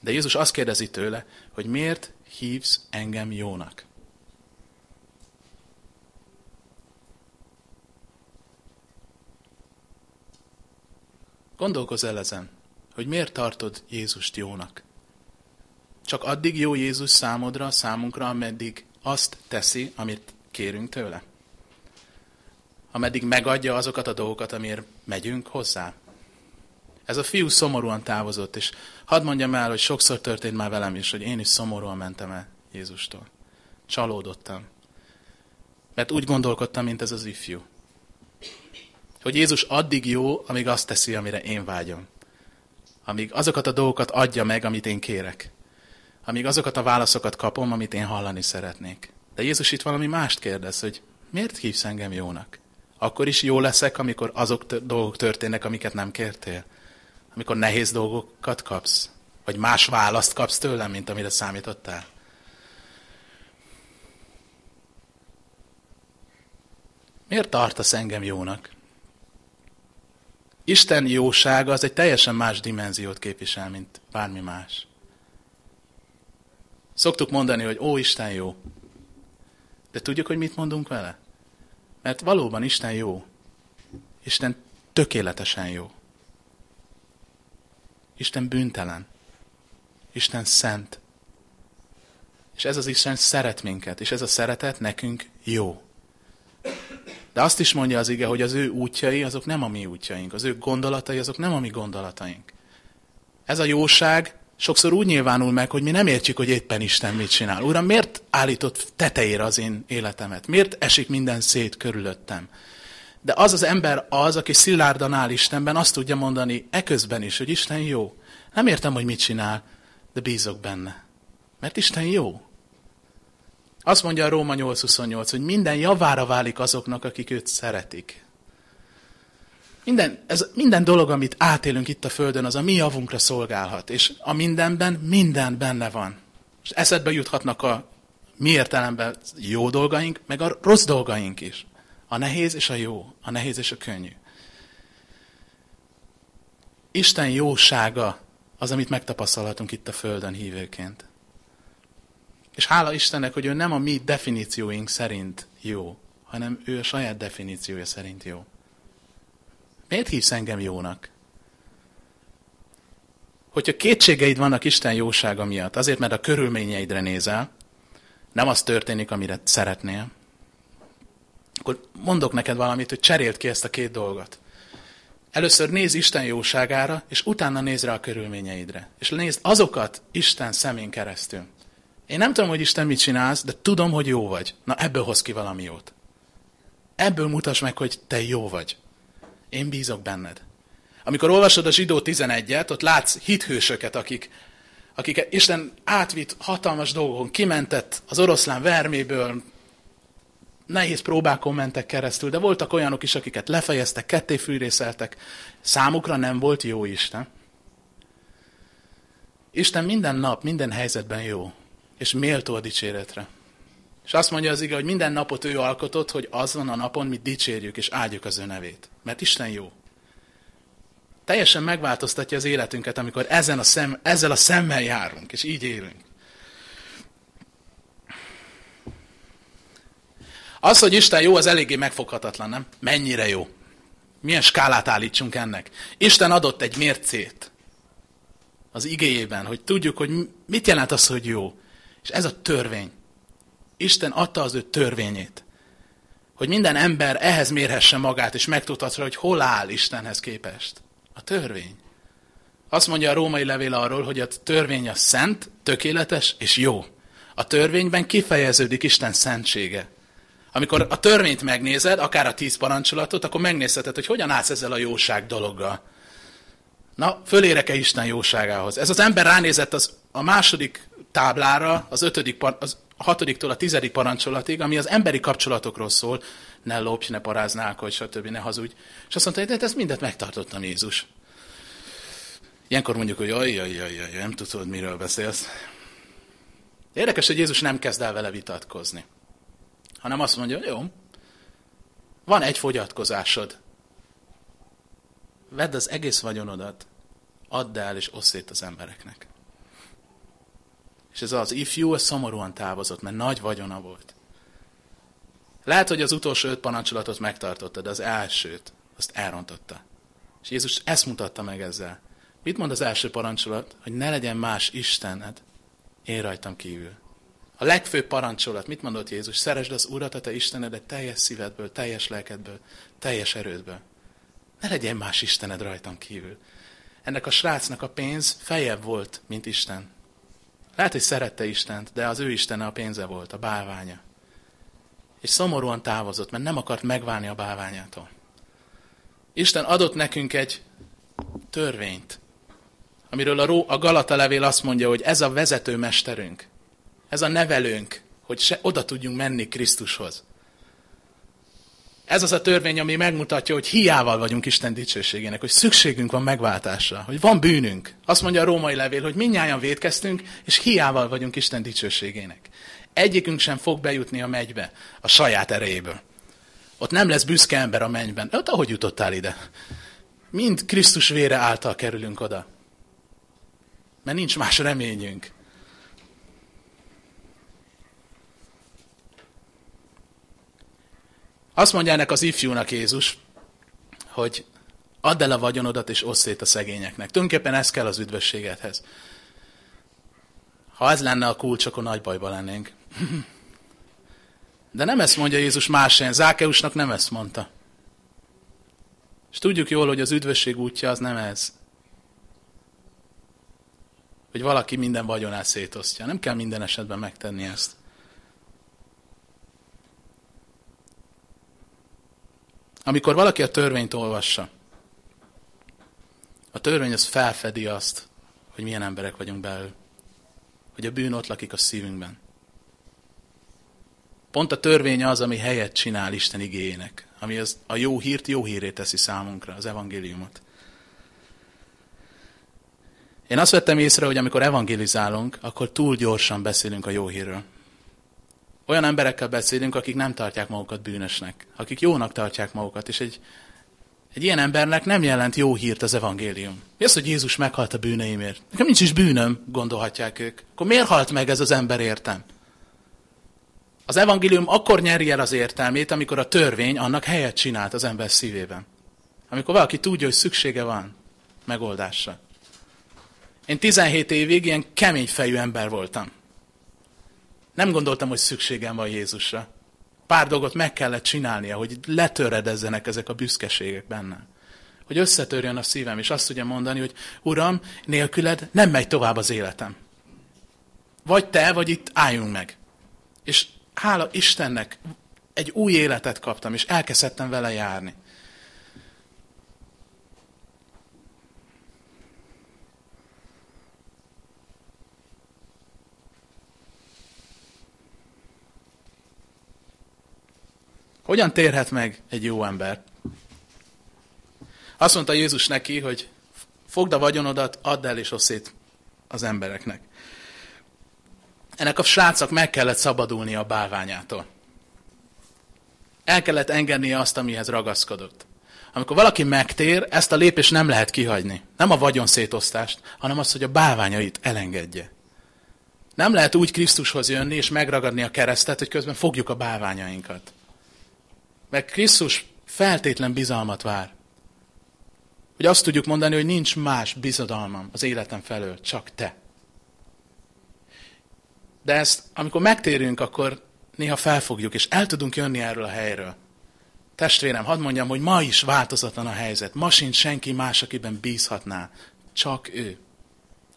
De Jézus azt kérdezi tőle, hogy miért hívsz engem jónak? Gondolkozz el ezen, hogy miért tartod Jézust jónak. Csak addig jó Jézus számodra, számunkra, ameddig azt teszi, amit kérünk tőle. Ameddig megadja azokat a dolgokat, amiért megyünk hozzá. Ez a fiú szomorúan távozott, és hadd mondjam el, hogy sokszor történt már velem is, hogy én is szomorúan mentem el Jézustól. Csalódottam. Mert úgy gondolkodtam, mint ez az ifjú. Hogy Jézus addig jó, amíg azt teszi, amire én vágyom. Amíg azokat a dolgokat adja meg, amit én kérek. Amíg azokat a válaszokat kapom, amit én hallani szeretnék. De Jézus itt valami mást kérdez, hogy miért hívsz engem jónak? Akkor is jó leszek, amikor azok dolgok történnek, amiket nem kértél? Amikor nehéz dolgokat kapsz? Vagy más választ kapsz tőlem, mint amire számítottál? Miért tartasz engem jónak? Isten jósága az egy teljesen más dimenziót képvisel, mint bármi más. Szoktuk mondani, hogy ó, Isten jó. De tudjuk, hogy mit mondunk vele? Mert valóban Isten jó. Isten tökéletesen jó. Isten bűntelen. Isten szent. És ez az Isten szeret minket, és ez a szeretet nekünk jó. De azt is mondja az ige, hogy az ő útjai azok nem a mi útjaink, az ő gondolatai azok nem a mi gondolataink. Ez a jóság sokszor úgy nyilvánul meg, hogy mi nem értjük, hogy éppen Isten mit csinál. Uram, miért állított tetejére az én életemet? Miért esik minden szét körülöttem? De az az ember az, aki szilárdan áll Istenben, azt tudja mondani eközben is, hogy Isten jó. Nem értem, hogy mit csinál, de bízok benne. Mert Isten jó. Azt mondja a Róma 8.28, hogy minden javára válik azoknak, akik őt szeretik. Minden, ez, minden dolog, amit átélünk itt a Földön, az a mi javunkra szolgálhat. És a mindenben minden benne van. És eszedbe juthatnak a mi értelemben jó dolgaink, meg a rossz dolgaink is. A nehéz és a jó, a nehéz és a könnyű. Isten jósága az, amit megtapasztalhatunk itt a Földön hívőként. És hála Istennek, hogy ő nem a mi definícióink szerint jó, hanem ő a saját definíciója szerint jó. Miért hívsz engem jónak? Hogyha kétségeid vannak Isten jósága miatt, azért, mert a körülményeidre nézel, nem az történik, amire szeretnél, akkor mondok neked valamit, hogy cseréld ki ezt a két dolgot. Először néz Isten jóságára, és utána néz rá a körülményeidre. És nézd azokat Isten szemén keresztül. Én nem tudom, hogy Isten mit csinálsz, de tudom, hogy jó vagy. Na ebből hoz ki valami jót. Ebből mutasd meg, hogy te jó vagy. Én bízok benned. Amikor olvasod a zsidó 11-et, ott látsz hithősöket, akik, akik Isten átvitt hatalmas dolgokon, kimentett az oroszlán verméből, nehéz próbákon mentek keresztül, de voltak olyanok is, akiket lefejeztek, ketté fűrészeltek. Számukra nem volt jó Isten. Isten minden nap, minden helyzetben jó, és méltó a dicséretre. És azt mondja az ige, hogy minden napot ő alkotott, hogy azon a napon mi dicsérjük és áldjuk az ő nevét. Mert Isten jó. Teljesen megváltoztatja az életünket, amikor ezen a szem, ezzel a szemmel járunk, és így élünk. Az, hogy Isten jó, az eléggé megfoghatatlan, nem? Mennyire jó? Milyen skálát állítsunk ennek? Isten adott egy mércét az igéjében, hogy tudjuk, hogy mit jelent az, hogy jó. És ez a törvény. Isten adta az ő törvényét. Hogy minden ember ehhez mérhesse magát, és megtudhassa, hogy hol áll Istenhez képest. A törvény. Azt mondja a római levél arról, hogy a törvény a szent, tökéletes és jó. A törvényben kifejeződik Isten szentsége. Amikor a törvényt megnézed, akár a tíz parancsolatot, akkor megnézheted, hogy hogyan állsz ezzel a jóság dologgal. Na, fölérek-e Isten jóságához? Ez az ember ránézett az, a második táblára, az, ötödik, az hatodiktól a tizedik parancsolatig, ami az emberi kapcsolatokról szól, ne lopj, ne paráználkodj, stb., ne hazudj. És azt mondta, hogy ezt mindet megtartottam Jézus. Ilyenkor mondjuk, hogy jaj, jaj, jaj, jaj, nem tudod, miről beszélsz. Érdekes, hogy Jézus nem kezd el vele vitatkozni, hanem azt mondja, jó, van egy fogyatkozásod. Vedd az egész vagyonodat, add el és osszét az embereknek. És ez az ifjú, ez szomorúan távozott, mert nagy vagyona volt. Lehet, hogy az utolsó öt parancsolatot megtartotta, de az elsőt, azt elrontotta. És Jézus ezt mutatta meg ezzel. Mit mond az első parancsolat? Hogy ne legyen más Istened, én rajtam kívül. A legfőbb parancsolat, mit mondott Jézus? Szeresd az Urat, a te Istenedet teljes szívedből, teljes lelkedből, teljes erődből. Ne legyen más Istened rajtam kívül. Ennek a srácnak a pénz fejebb volt, mint Isten. Lehet, hogy szerette Istent, de az ő Istene a pénze volt, a bálványa. És szomorúan távozott, mert nem akart megválni a bálványától. Isten adott nekünk egy törvényt, amiről a, a Galata levél azt mondja, hogy ez a vezető mesterünk, ez a nevelőnk, hogy se oda tudjunk menni Krisztushoz. Ez az a törvény, ami megmutatja, hogy hiával vagyunk Isten dicsőségének, hogy szükségünk van megváltásra, hogy van bűnünk. Azt mondja a római levél, hogy minnyáján védkeztünk, és hiával vagyunk Isten dicsőségének. Egyikünk sem fog bejutni a megybe a saját erejéből. Ott nem lesz büszke ember a mennyben. Ott ahogy jutottál ide? Mind Krisztus vére által kerülünk oda. Mert nincs más reményünk. Azt mondja ennek az ifjúnak Jézus, hogy add el a vagyonodat és osszét szét a szegényeknek. Tulajdonképpen ez kell az üdvösségedhez. Ha ez lenne a kulcs, akkor nagy bajba lennénk. De nem ezt mondja Jézus más helyen. Zákeusnak nem ezt mondta. És tudjuk jól, hogy az üdvösség útja az nem ez. Hogy valaki minden vagyonát szétosztja. Nem kell minden esetben megtenni ezt. Amikor valaki a törvényt olvassa, a törvény az felfedi azt, hogy milyen emberek vagyunk belül. Hogy a bűn ott lakik a szívünkben. Pont a törvény az, ami helyet csinál Isten igényének. Ami az, a jó hírt jó hírét teszi számunkra, az evangéliumot. Én azt vettem észre, hogy amikor evangelizálunk, akkor túl gyorsan beszélünk a jó hírről. Olyan emberekkel beszélünk, akik nem tartják magukat bűnösnek, akik jónak tartják magukat, és egy, egy ilyen embernek nem jelent jó hírt az evangélium. Mi az, hogy Jézus meghalt a bűneimért? Nekem nincs is bűnöm, gondolhatják ők. Akkor miért halt meg ez az ember értem? Az evangélium akkor nyeri el az értelmét, amikor a törvény annak helyet csinált az ember szívében. Amikor valaki tudja, hogy szüksége van megoldásra. Én 17 évig ilyen kemény fejű ember voltam. Nem gondoltam, hogy szükségem van Jézusra. Pár dolgot meg kellett csinálnia, hogy letöredezzenek ezek a büszkeségek bennem. Hogy összetörjön a szívem, és azt tudja mondani, hogy Uram, nélküled nem megy tovább az életem. Vagy te, vagy itt álljunk meg. És hála Istennek, egy új életet kaptam, és elkezdtem vele járni. Hogyan térhet meg egy jó ember? Azt mondta Jézus neki, hogy fogd a vagyonodat, add el és osszét az embereknek. Ennek a srácnak meg kellett szabadulni a bálványától. El kellett engednie azt, amihez ragaszkodott. Amikor valaki megtér, ezt a lépést nem lehet kihagyni. Nem a vagyon szétosztást, hanem azt, hogy a bálványait elengedje. Nem lehet úgy Krisztushoz jönni és megragadni a keresztet, hogy közben fogjuk a bálványainkat. Mert Krisztus feltétlen bizalmat vár. Hogy azt tudjuk mondani, hogy nincs más bizodalmam az életem felől, csak te. De ezt, amikor megtérünk, akkor néha felfogjuk, és el tudunk jönni erről a helyről. Testvérem, hadd mondjam, hogy ma is változatlan a helyzet. Ma sincs senki más, akiben bízhatná. Csak ő.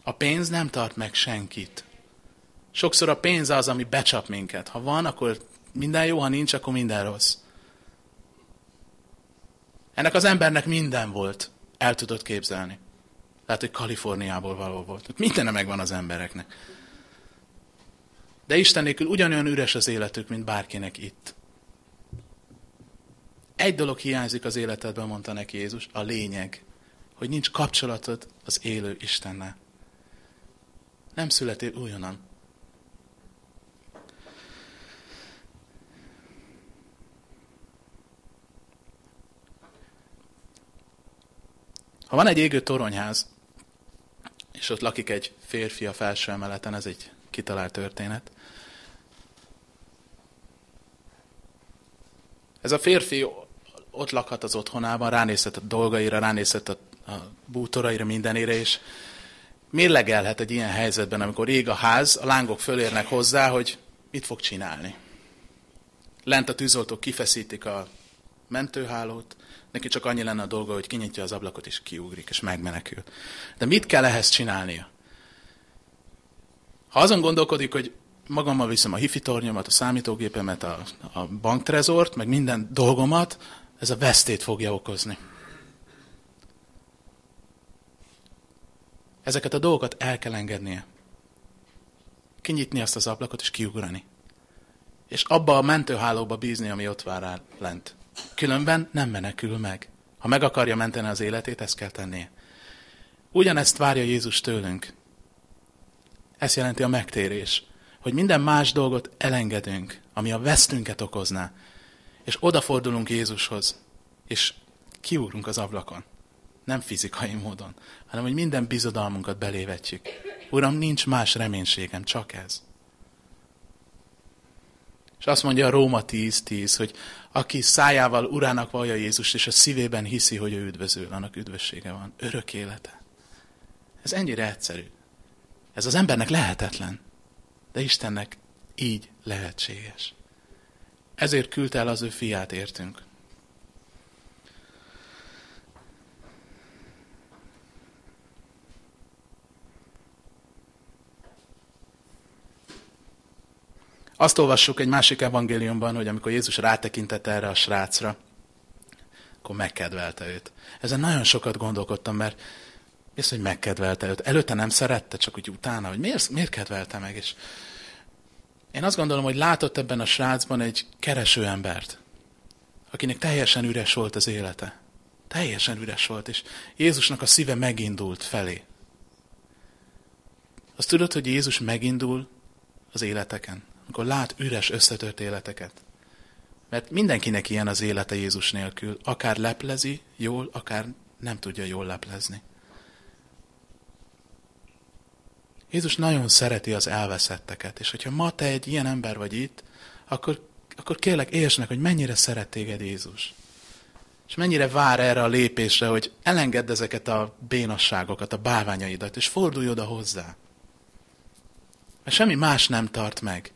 A pénz nem tart meg senkit. Sokszor a pénz az, ami becsap minket. Ha van, akkor minden jó, ha nincs, akkor minden rossz. Ennek az embernek minden volt, el tudott képzelni. Lehet, hogy Kaliforniából való volt. Mindenne megvan az embereknek. De Isten nélkül ugyanolyan üres az életük, mint bárkinek itt. Egy dolog hiányzik az életedben, mondta neki Jézus, a lényeg, hogy nincs kapcsolatod az élő Istennel. Nem születél újonnan. Ha van egy égő toronyház, és ott lakik egy férfi a felső emeleten, ez egy kitalált történet. Ez a férfi ott lakhat az otthonában, ránézhet a dolgaira, ránézhet a, a bútoraira, mindenére, és mérlegelhet egy ilyen helyzetben, amikor ég a ház, a lángok fölérnek hozzá, hogy mit fog csinálni. Lent a tűzoltók kifeszítik a mentőhálót, neki csak annyi lenne a dolga, hogy kinyitja az ablakot, és kiugrik, és megmenekül. De mit kell ehhez csinálnia? Ha azon gondolkodik, hogy magammal viszem a hifi tornyomat, a számítógépemet, a, a banktrezort, meg minden dolgomat, ez a vesztét fogja okozni. Ezeket a dolgokat el kell engednie. Kinyitni azt az ablakot és kiugrani. És abba a mentőhálóba bízni, ami ott vár rá lent. Különben nem menekül meg. Ha meg akarja menteni az életét, ezt kell tennie. Ugyanezt várja Jézus tőlünk. Ez jelenti a megtérés. Hogy minden más dolgot elengedünk, ami a vesztünket okozná, és odafordulunk Jézushoz, és kiúrunk az ablakon. Nem fizikai módon, hanem hogy minden bizodalmunkat belévetjük. Uram, nincs más reménységem, csak ez. És azt mondja a Róma 10.10, hogy aki szájával urának vallja Jézust, és a szívében hiszi, hogy ő üdvözül, annak üdvössége van, örök élete. Ez ennyire egyszerű. Ez az embernek lehetetlen, de Istennek így lehetséges. Ezért küldte el az ő fiát értünk. Azt olvassuk egy másik evangéliumban, hogy amikor Jézus rátekintett erre a srácra, akkor megkedvelte őt. Ezen nagyon sokat gondolkodtam, mert mi hogy megkedvelte őt? Előtte nem szerette, csak úgy utána, hogy miért, miért kedvelte meg? És én azt gondolom, hogy látott ebben a srácban egy kereső embert, akinek teljesen üres volt az élete. Teljesen üres volt, és Jézusnak a szíve megindult felé. Azt tudod, hogy Jézus megindul az életeken? Amikor lát üres, összetört életeket. Mert mindenkinek ilyen az élete Jézus nélkül. Akár leplezi jól, akár nem tudja jól leplezni. Jézus nagyon szereti az elveszetteket, és hogyha ma te egy ilyen ember vagy itt, akkor, akkor kérlek értsd meg, hogy mennyire szeret téged Jézus. És mennyire vár erre a lépésre, hogy elengedd ezeket a bénasságokat, a báványaidat, és fordulj oda hozzá. Mert semmi más nem tart meg.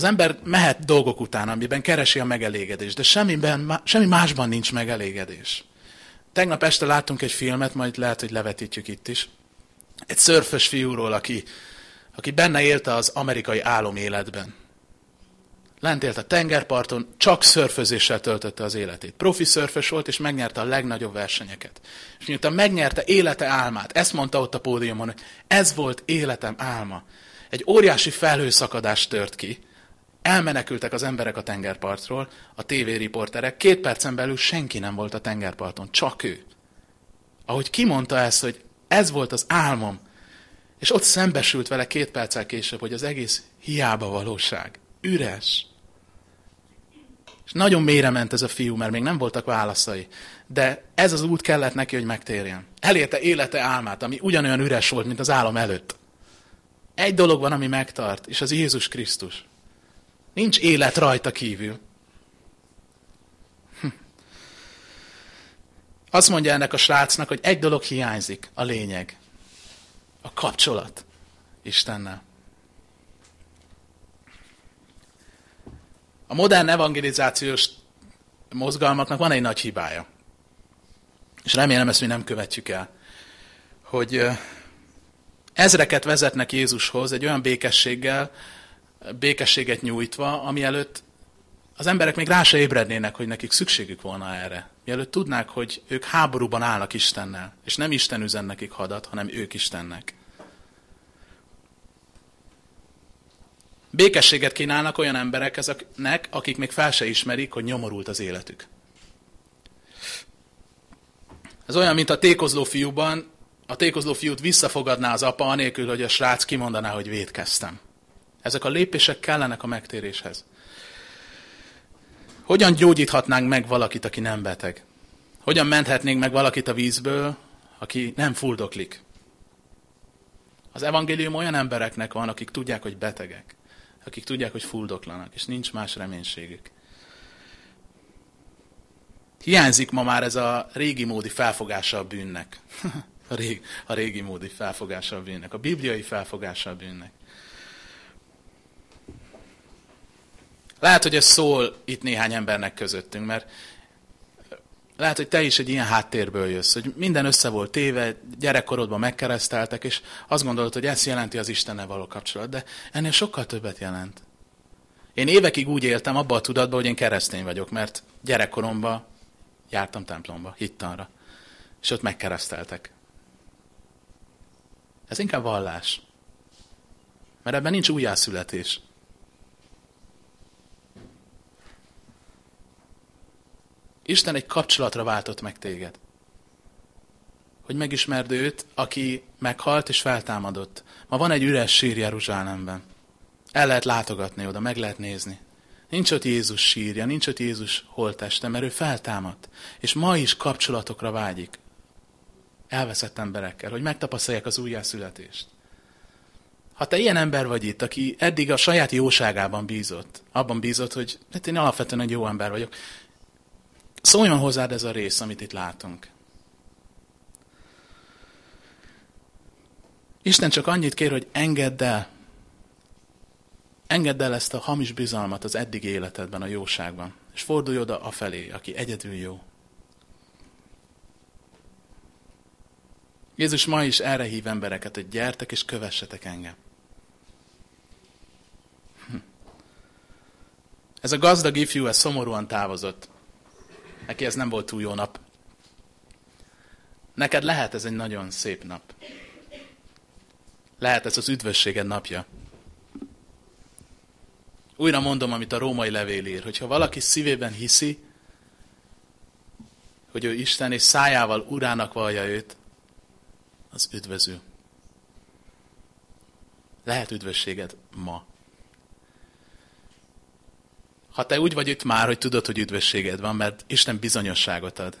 Az ember mehet dolgok után, amiben keresi a megelégedést, de semmiben, semmi másban nincs megelégedés. Tegnap este láttunk egy filmet, majd lehet, hogy levetítjük itt is. Egy szörfös fiúról, aki, aki benne élte az amerikai álom életben. Lent élt a tengerparton, csak szörfözéssel töltötte az életét. Profi szörfös volt, és megnyerte a legnagyobb versenyeket. És miután megnyerte élete álmát, ezt mondta ott a pódiumon, hogy ez volt életem álma. Egy óriási felhőszakadás tört ki, Elmenekültek az emberek a tengerpartról, a tévériporterek, két percen belül senki nem volt a tengerparton, csak ő. Ahogy kimondta ezt, hogy ez volt az álmom, és ott szembesült vele két perccel később, hogy az egész hiába valóság, üres. És nagyon mélyre ment ez a fiú, mert még nem voltak válaszai. De ez az út kellett neki, hogy megtérjen. Elérte élete álmát, ami ugyanolyan üres volt, mint az álom előtt. Egy dolog van, ami megtart, és az Jézus Krisztus. Nincs élet rajta kívül. Hm. Azt mondja ennek a srácnak, hogy egy dolog hiányzik, a lényeg. A kapcsolat Istennel. A modern evangelizációs mozgalmaknak van egy nagy hibája. És remélem ezt mi nem követjük el. Hogy ezreket vezetnek Jézushoz egy olyan békességgel, békességet nyújtva, ami előtt az emberek még rá se ébrednének, hogy nekik szükségük volna erre. Mielőtt tudnák, hogy ők háborúban állnak Istennel, és nem Isten üzen nekik hadat, hanem ők Istennek. Békességet kínálnak olyan embereknek, akik még fel se ismerik, hogy nyomorult az életük. Ez olyan, mint a tékozló fiúban, a tékozló fiút visszafogadná az apa, anélkül, hogy a srác kimondaná, hogy védkeztem. Ezek a lépések kellenek a megtéréshez. Hogyan gyógyíthatnánk meg valakit, aki nem beteg? Hogyan menthetnénk meg valakit a vízből, aki nem fuldoklik? Az evangélium olyan embereknek van, akik tudják, hogy betegek, akik tudják, hogy fuldoklanak, és nincs más reménységük. Hiányzik ma már ez a régi módi felfogása a bűnnek. *laughs* a, régi, a régi módi felfogása a bűnnek. A bibliai felfogása a bűnnek. Lehet, hogy ez szól itt néhány embernek közöttünk, mert lehet, hogy te is egy ilyen háttérből jössz, hogy minden össze volt téve, gyerekkorodban megkereszteltek, és azt gondolod, hogy ez jelenti az Istennel való kapcsolat, de ennél sokkal többet jelent. Én évekig úgy éltem abba a tudatba, hogy én keresztény vagyok, mert gyerekkoromban jártam templomba, hittanra, és ott megkereszteltek. Ez inkább vallás. Mert ebben nincs újjászületés. Isten egy kapcsolatra váltott meg téged. Hogy megismerd őt, aki meghalt és feltámadott. Ma van egy üres sír Jeruzsálemben. El lehet látogatni oda, meg lehet nézni. Nincs ott Jézus sírja, nincs ott Jézus holteste, mert ő feltámadt. És ma is kapcsolatokra vágyik. Elveszett emberekkel, hogy megtapasztalják az újjászületést. Ha te ilyen ember vagy itt, aki eddig a saját jóságában bízott, abban bízott, hogy hát én alapvetően egy jó ember vagyok, Szóljon hozzád ez a rész, amit itt látunk. Isten csak annyit kér, hogy engedd el. Engedd el ezt a hamis bizalmat az eddig életedben, a jóságban. És fordulj oda a felé, aki egyedül jó. Jézus ma is erre hív embereket, hogy gyertek és kövessetek engem. Hm. Ez a gazdag ifjú, ez szomorúan távozott. Neki ez nem volt túl jó nap. Neked lehet ez egy nagyon szép nap. Lehet ez az üdvösséged napja. Újra mondom, amit a római levél ír, hogyha valaki szívében hiszi, hogy ő Isten és szájával urának vallja őt, az üdvözül. Lehet üdvösséged ma. Ha te úgy vagy itt már, hogy tudod, hogy üdvösséged van, mert Isten bizonyosságot ad,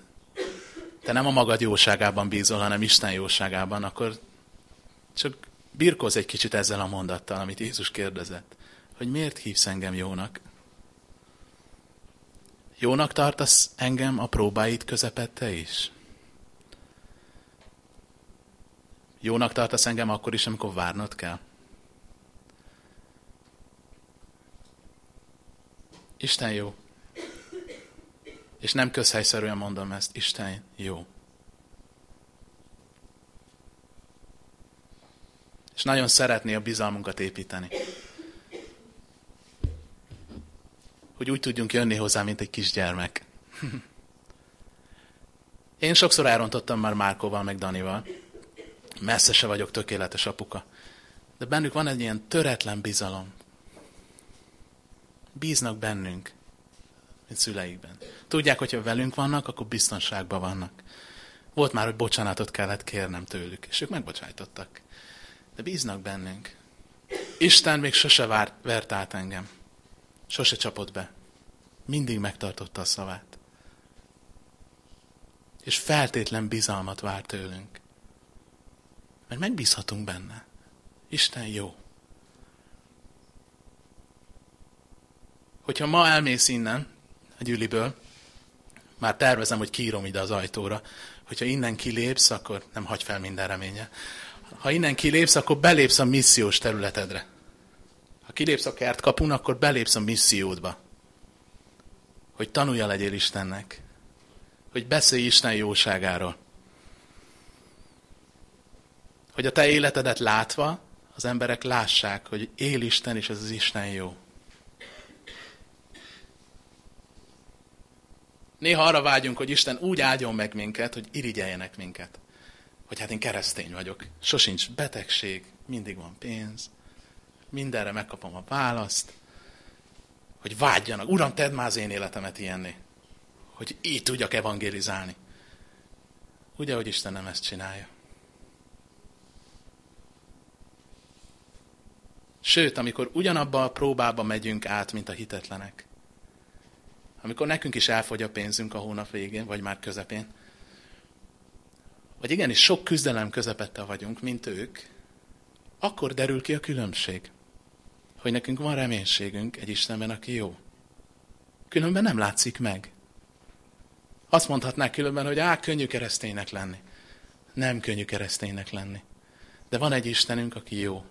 te nem a magad jóságában bízol, hanem Isten jóságában, akkor csak birkóz egy kicsit ezzel a mondattal, amit Jézus kérdezett, hogy miért hívsz engem jónak? Jónak tartasz engem a próbáid közepette is? Jónak tartasz engem akkor is, amikor várnod kell? Isten jó. És nem közhelyszerűen mondom ezt, Isten jó. És nagyon szeretné a bizalmunkat építeni. Hogy úgy tudjunk jönni hozzá, mint egy kisgyermek. *laughs* Én sokszor elrontottam már Márkóval, meg Danival. Messze se vagyok tökéletes apuka. De bennük van egy ilyen töretlen bizalom bíznak bennünk, mint szüleikben. Tudják, hogyha velünk vannak, akkor biztonságban vannak. Volt már, hogy bocsánatot kellett kérnem tőlük, és ők megbocsájtottak. De bíznak bennünk. Isten még sose várt, vert át engem. Sose csapott be. Mindig megtartotta a szavát. És feltétlen bizalmat vár tőlünk. Mert megbízhatunk benne. Isten jó. Hogyha ma elmész innen, a gyűliből, már tervezem, hogy kiírom ide az ajtóra, hogyha innen kilépsz, akkor nem hagy fel minden reménye. Ha innen kilépsz, akkor belépsz a missziós területedre. Ha kilépsz a kertkapun, akkor belépsz a missziódba. Hogy tanulja legyél Istennek. Hogy beszélj Isten jóságáról. Hogy a te életedet látva, az emberek lássák, hogy él Isten, és ez az Isten jó. Néha arra vágyunk, hogy Isten úgy áldjon meg minket, hogy irigyeljenek minket. Hogy hát én keresztény vagyok, sosincs betegség, mindig van pénz, mindenre megkapom a választ, hogy vágyjanak. Uram, tedd már az én életemet ilyenné. Hogy így tudjak evangelizálni. Ugye, hogy Isten nem ezt csinálja. Sőt, amikor ugyanabba a próbába megyünk át, mint a hitetlenek, amikor nekünk is elfogy a pénzünk a hónap végén, vagy már közepén, vagy igenis sok küzdelem közepette vagyunk, mint ők, akkor derül ki a különbség, hogy nekünk van reménységünk egy Istenben, aki jó. Különben nem látszik meg. Azt mondhatnák különben, hogy á, könnyű kereszténynek lenni. Nem könnyű kereszténynek lenni. De van egy Istenünk, aki jó.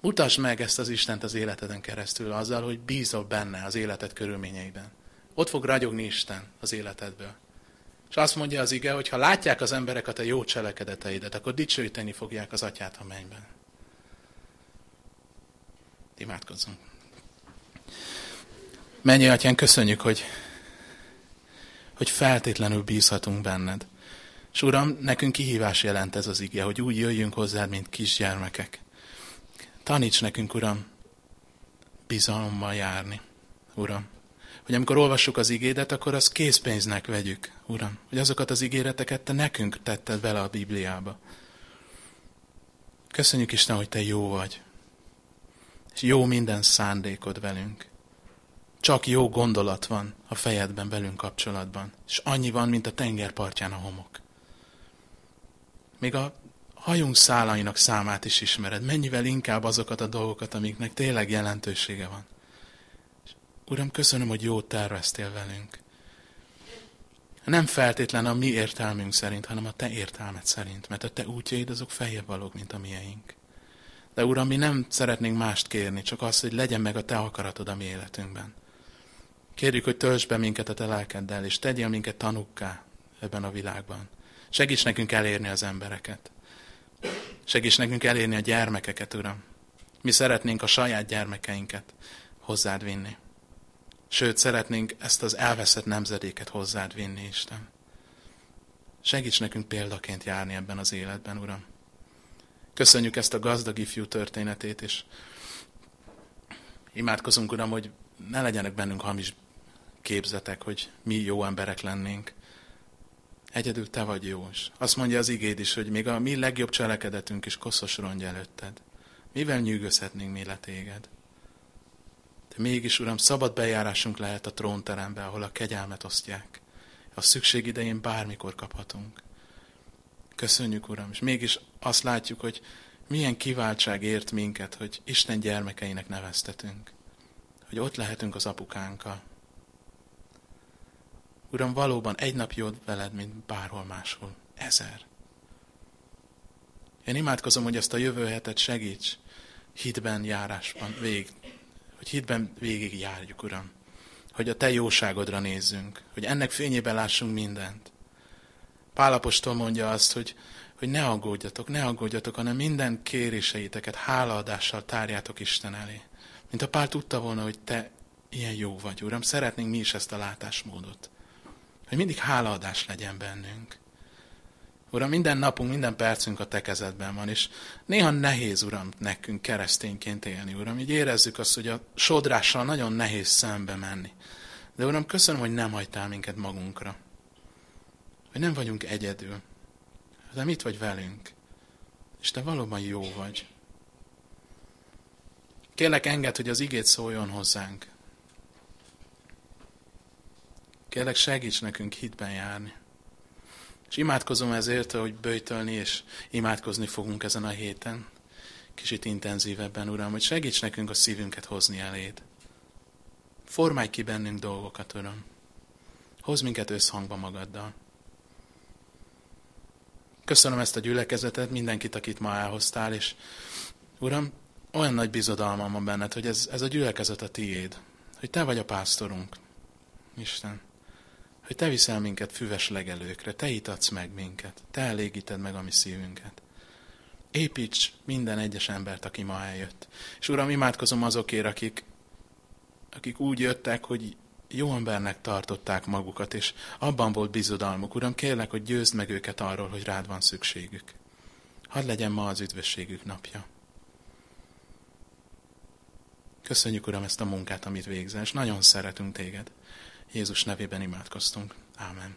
Mutasd meg ezt az Istent az életeden keresztül azzal, hogy bízol benne az életed körülményeiben. Ott fog ragyogni Isten az életedből. És azt mondja az ige, hogy ha látják az emberek a te jó cselekedeteidet, akkor dicsőíteni fogják az atyát a mennyben. Imádkozzunk. Mennyi atyán, köszönjük, hogy, hogy feltétlenül bízhatunk benned. És Uram, nekünk kihívás jelent ez az ige, hogy úgy jöjjünk hozzád, mint kisgyermekek. Taníts nekünk, Uram, bizalommal járni, Uram. Hogy amikor olvassuk az igédet, akkor az készpénznek vegyük, Uram. Hogy azokat az ígéreteket Te nekünk tetted bele a Bibliába. Köszönjük Isten, hogy Te jó vagy. És jó minden szándékod velünk. Csak jó gondolat van a fejedben velünk kapcsolatban. És annyi van, mint a tengerpartján a homok. Még a hajunk szálainak számát is ismered, mennyivel inkább azokat a dolgokat, amiknek tényleg jelentősége van. Uram, köszönöm, hogy jót terveztél velünk. Nem feltétlen a mi értelmünk szerint, hanem a te értelmed szerint, mert a te útjaid azok feljebb valók, mint a mieink. De Uram, mi nem szeretnénk mást kérni, csak azt, hogy legyen meg a te akaratod a mi életünkben. Kérjük, hogy töltsd be minket a te lelkeddel, és tegyél minket tanukká ebben a világban. Segíts nekünk elérni az embereket. Segíts nekünk elérni a gyermekeket, Uram. Mi szeretnénk a saját gyermekeinket hozzád vinni. Sőt, szeretnénk ezt az elveszett nemzedéket hozzád vinni, Isten. Segíts nekünk példaként járni ebben az életben, Uram. Köszönjük ezt a gazdag ifjú történetét, és imádkozunk, Uram, hogy ne legyenek bennünk hamis képzetek, hogy mi jó emberek lennénk, Egyedül te vagy jó. És azt mondja az igéd is, hogy még a mi legjobb cselekedetünk is koszos rongy előtted. Mivel nyűgözhetnénk mi le téged? De mégis, Uram, szabad bejárásunk lehet a trónterembe, ahol a kegyelmet osztják. A szükség idején bármikor kaphatunk. Köszönjük, Uram, és mégis azt látjuk, hogy milyen kiváltság ért minket, hogy Isten gyermekeinek neveztetünk. Hogy ott lehetünk az apukánkkal, Uram, valóban egy nap jobb veled, mint bárhol máshol. Ezer. Én imádkozom, hogy ezt a jövő hetet segíts hitben járásban, vég, hogy hitben végig járjuk, Uram. Hogy a Te jóságodra nézzünk, hogy ennek fényében lássunk mindent. Pálapostól mondja azt, hogy, hogy ne aggódjatok, ne aggódjatok, hanem minden kéréseiteket hálaadással tárjátok Isten elé. Mint a Pál tudta volna, hogy Te ilyen jó vagy, Uram, szeretnénk mi is ezt a látásmódot hogy mindig hálaadás legyen bennünk. Uram, minden napunk, minden percünk a te kezedben van, és néha nehéz, Uram, nekünk keresztényként élni, Uram. Így érezzük azt, hogy a sodrással nagyon nehéz szembe menni. De Uram, köszönöm, hogy nem hagytál minket magunkra. Hogy nem vagyunk egyedül. De mit vagy velünk? És te valóban jó vagy. Kérlek, enged, hogy az igét szóljon hozzánk. Kérlek, segíts nekünk hitben járni. És imádkozom ezért, hogy böjtölni és imádkozni fogunk ezen a héten. Kicsit intenzívebben, Uram, hogy segíts nekünk a szívünket hozni eléd. Formálj ki bennünk dolgokat, Uram. Hozz minket összhangba magaddal. Köszönöm ezt a gyülekezetet, mindenkit, akit ma elhoztál, és Uram, olyan nagy bizodalmam van benned, hogy ez, ez a gyülekezet a tiéd, hogy te vagy a pásztorunk. Isten hogy te viszel minket füves legelőkre, te itatsz meg minket, te elégíted meg a mi szívünket. Építs minden egyes embert, aki ma eljött. És Uram, imádkozom azokért, akik, akik úgy jöttek, hogy jó embernek tartották magukat, és abban volt bizodalmuk. Uram, kérlek, hogy győzd meg őket arról, hogy rád van szükségük. Hadd legyen ma az üdvösségük napja. Köszönjük, Uram, ezt a munkát, amit végzel, és nagyon szeretünk téged. Jézus nevében imádkoztunk. Ámen.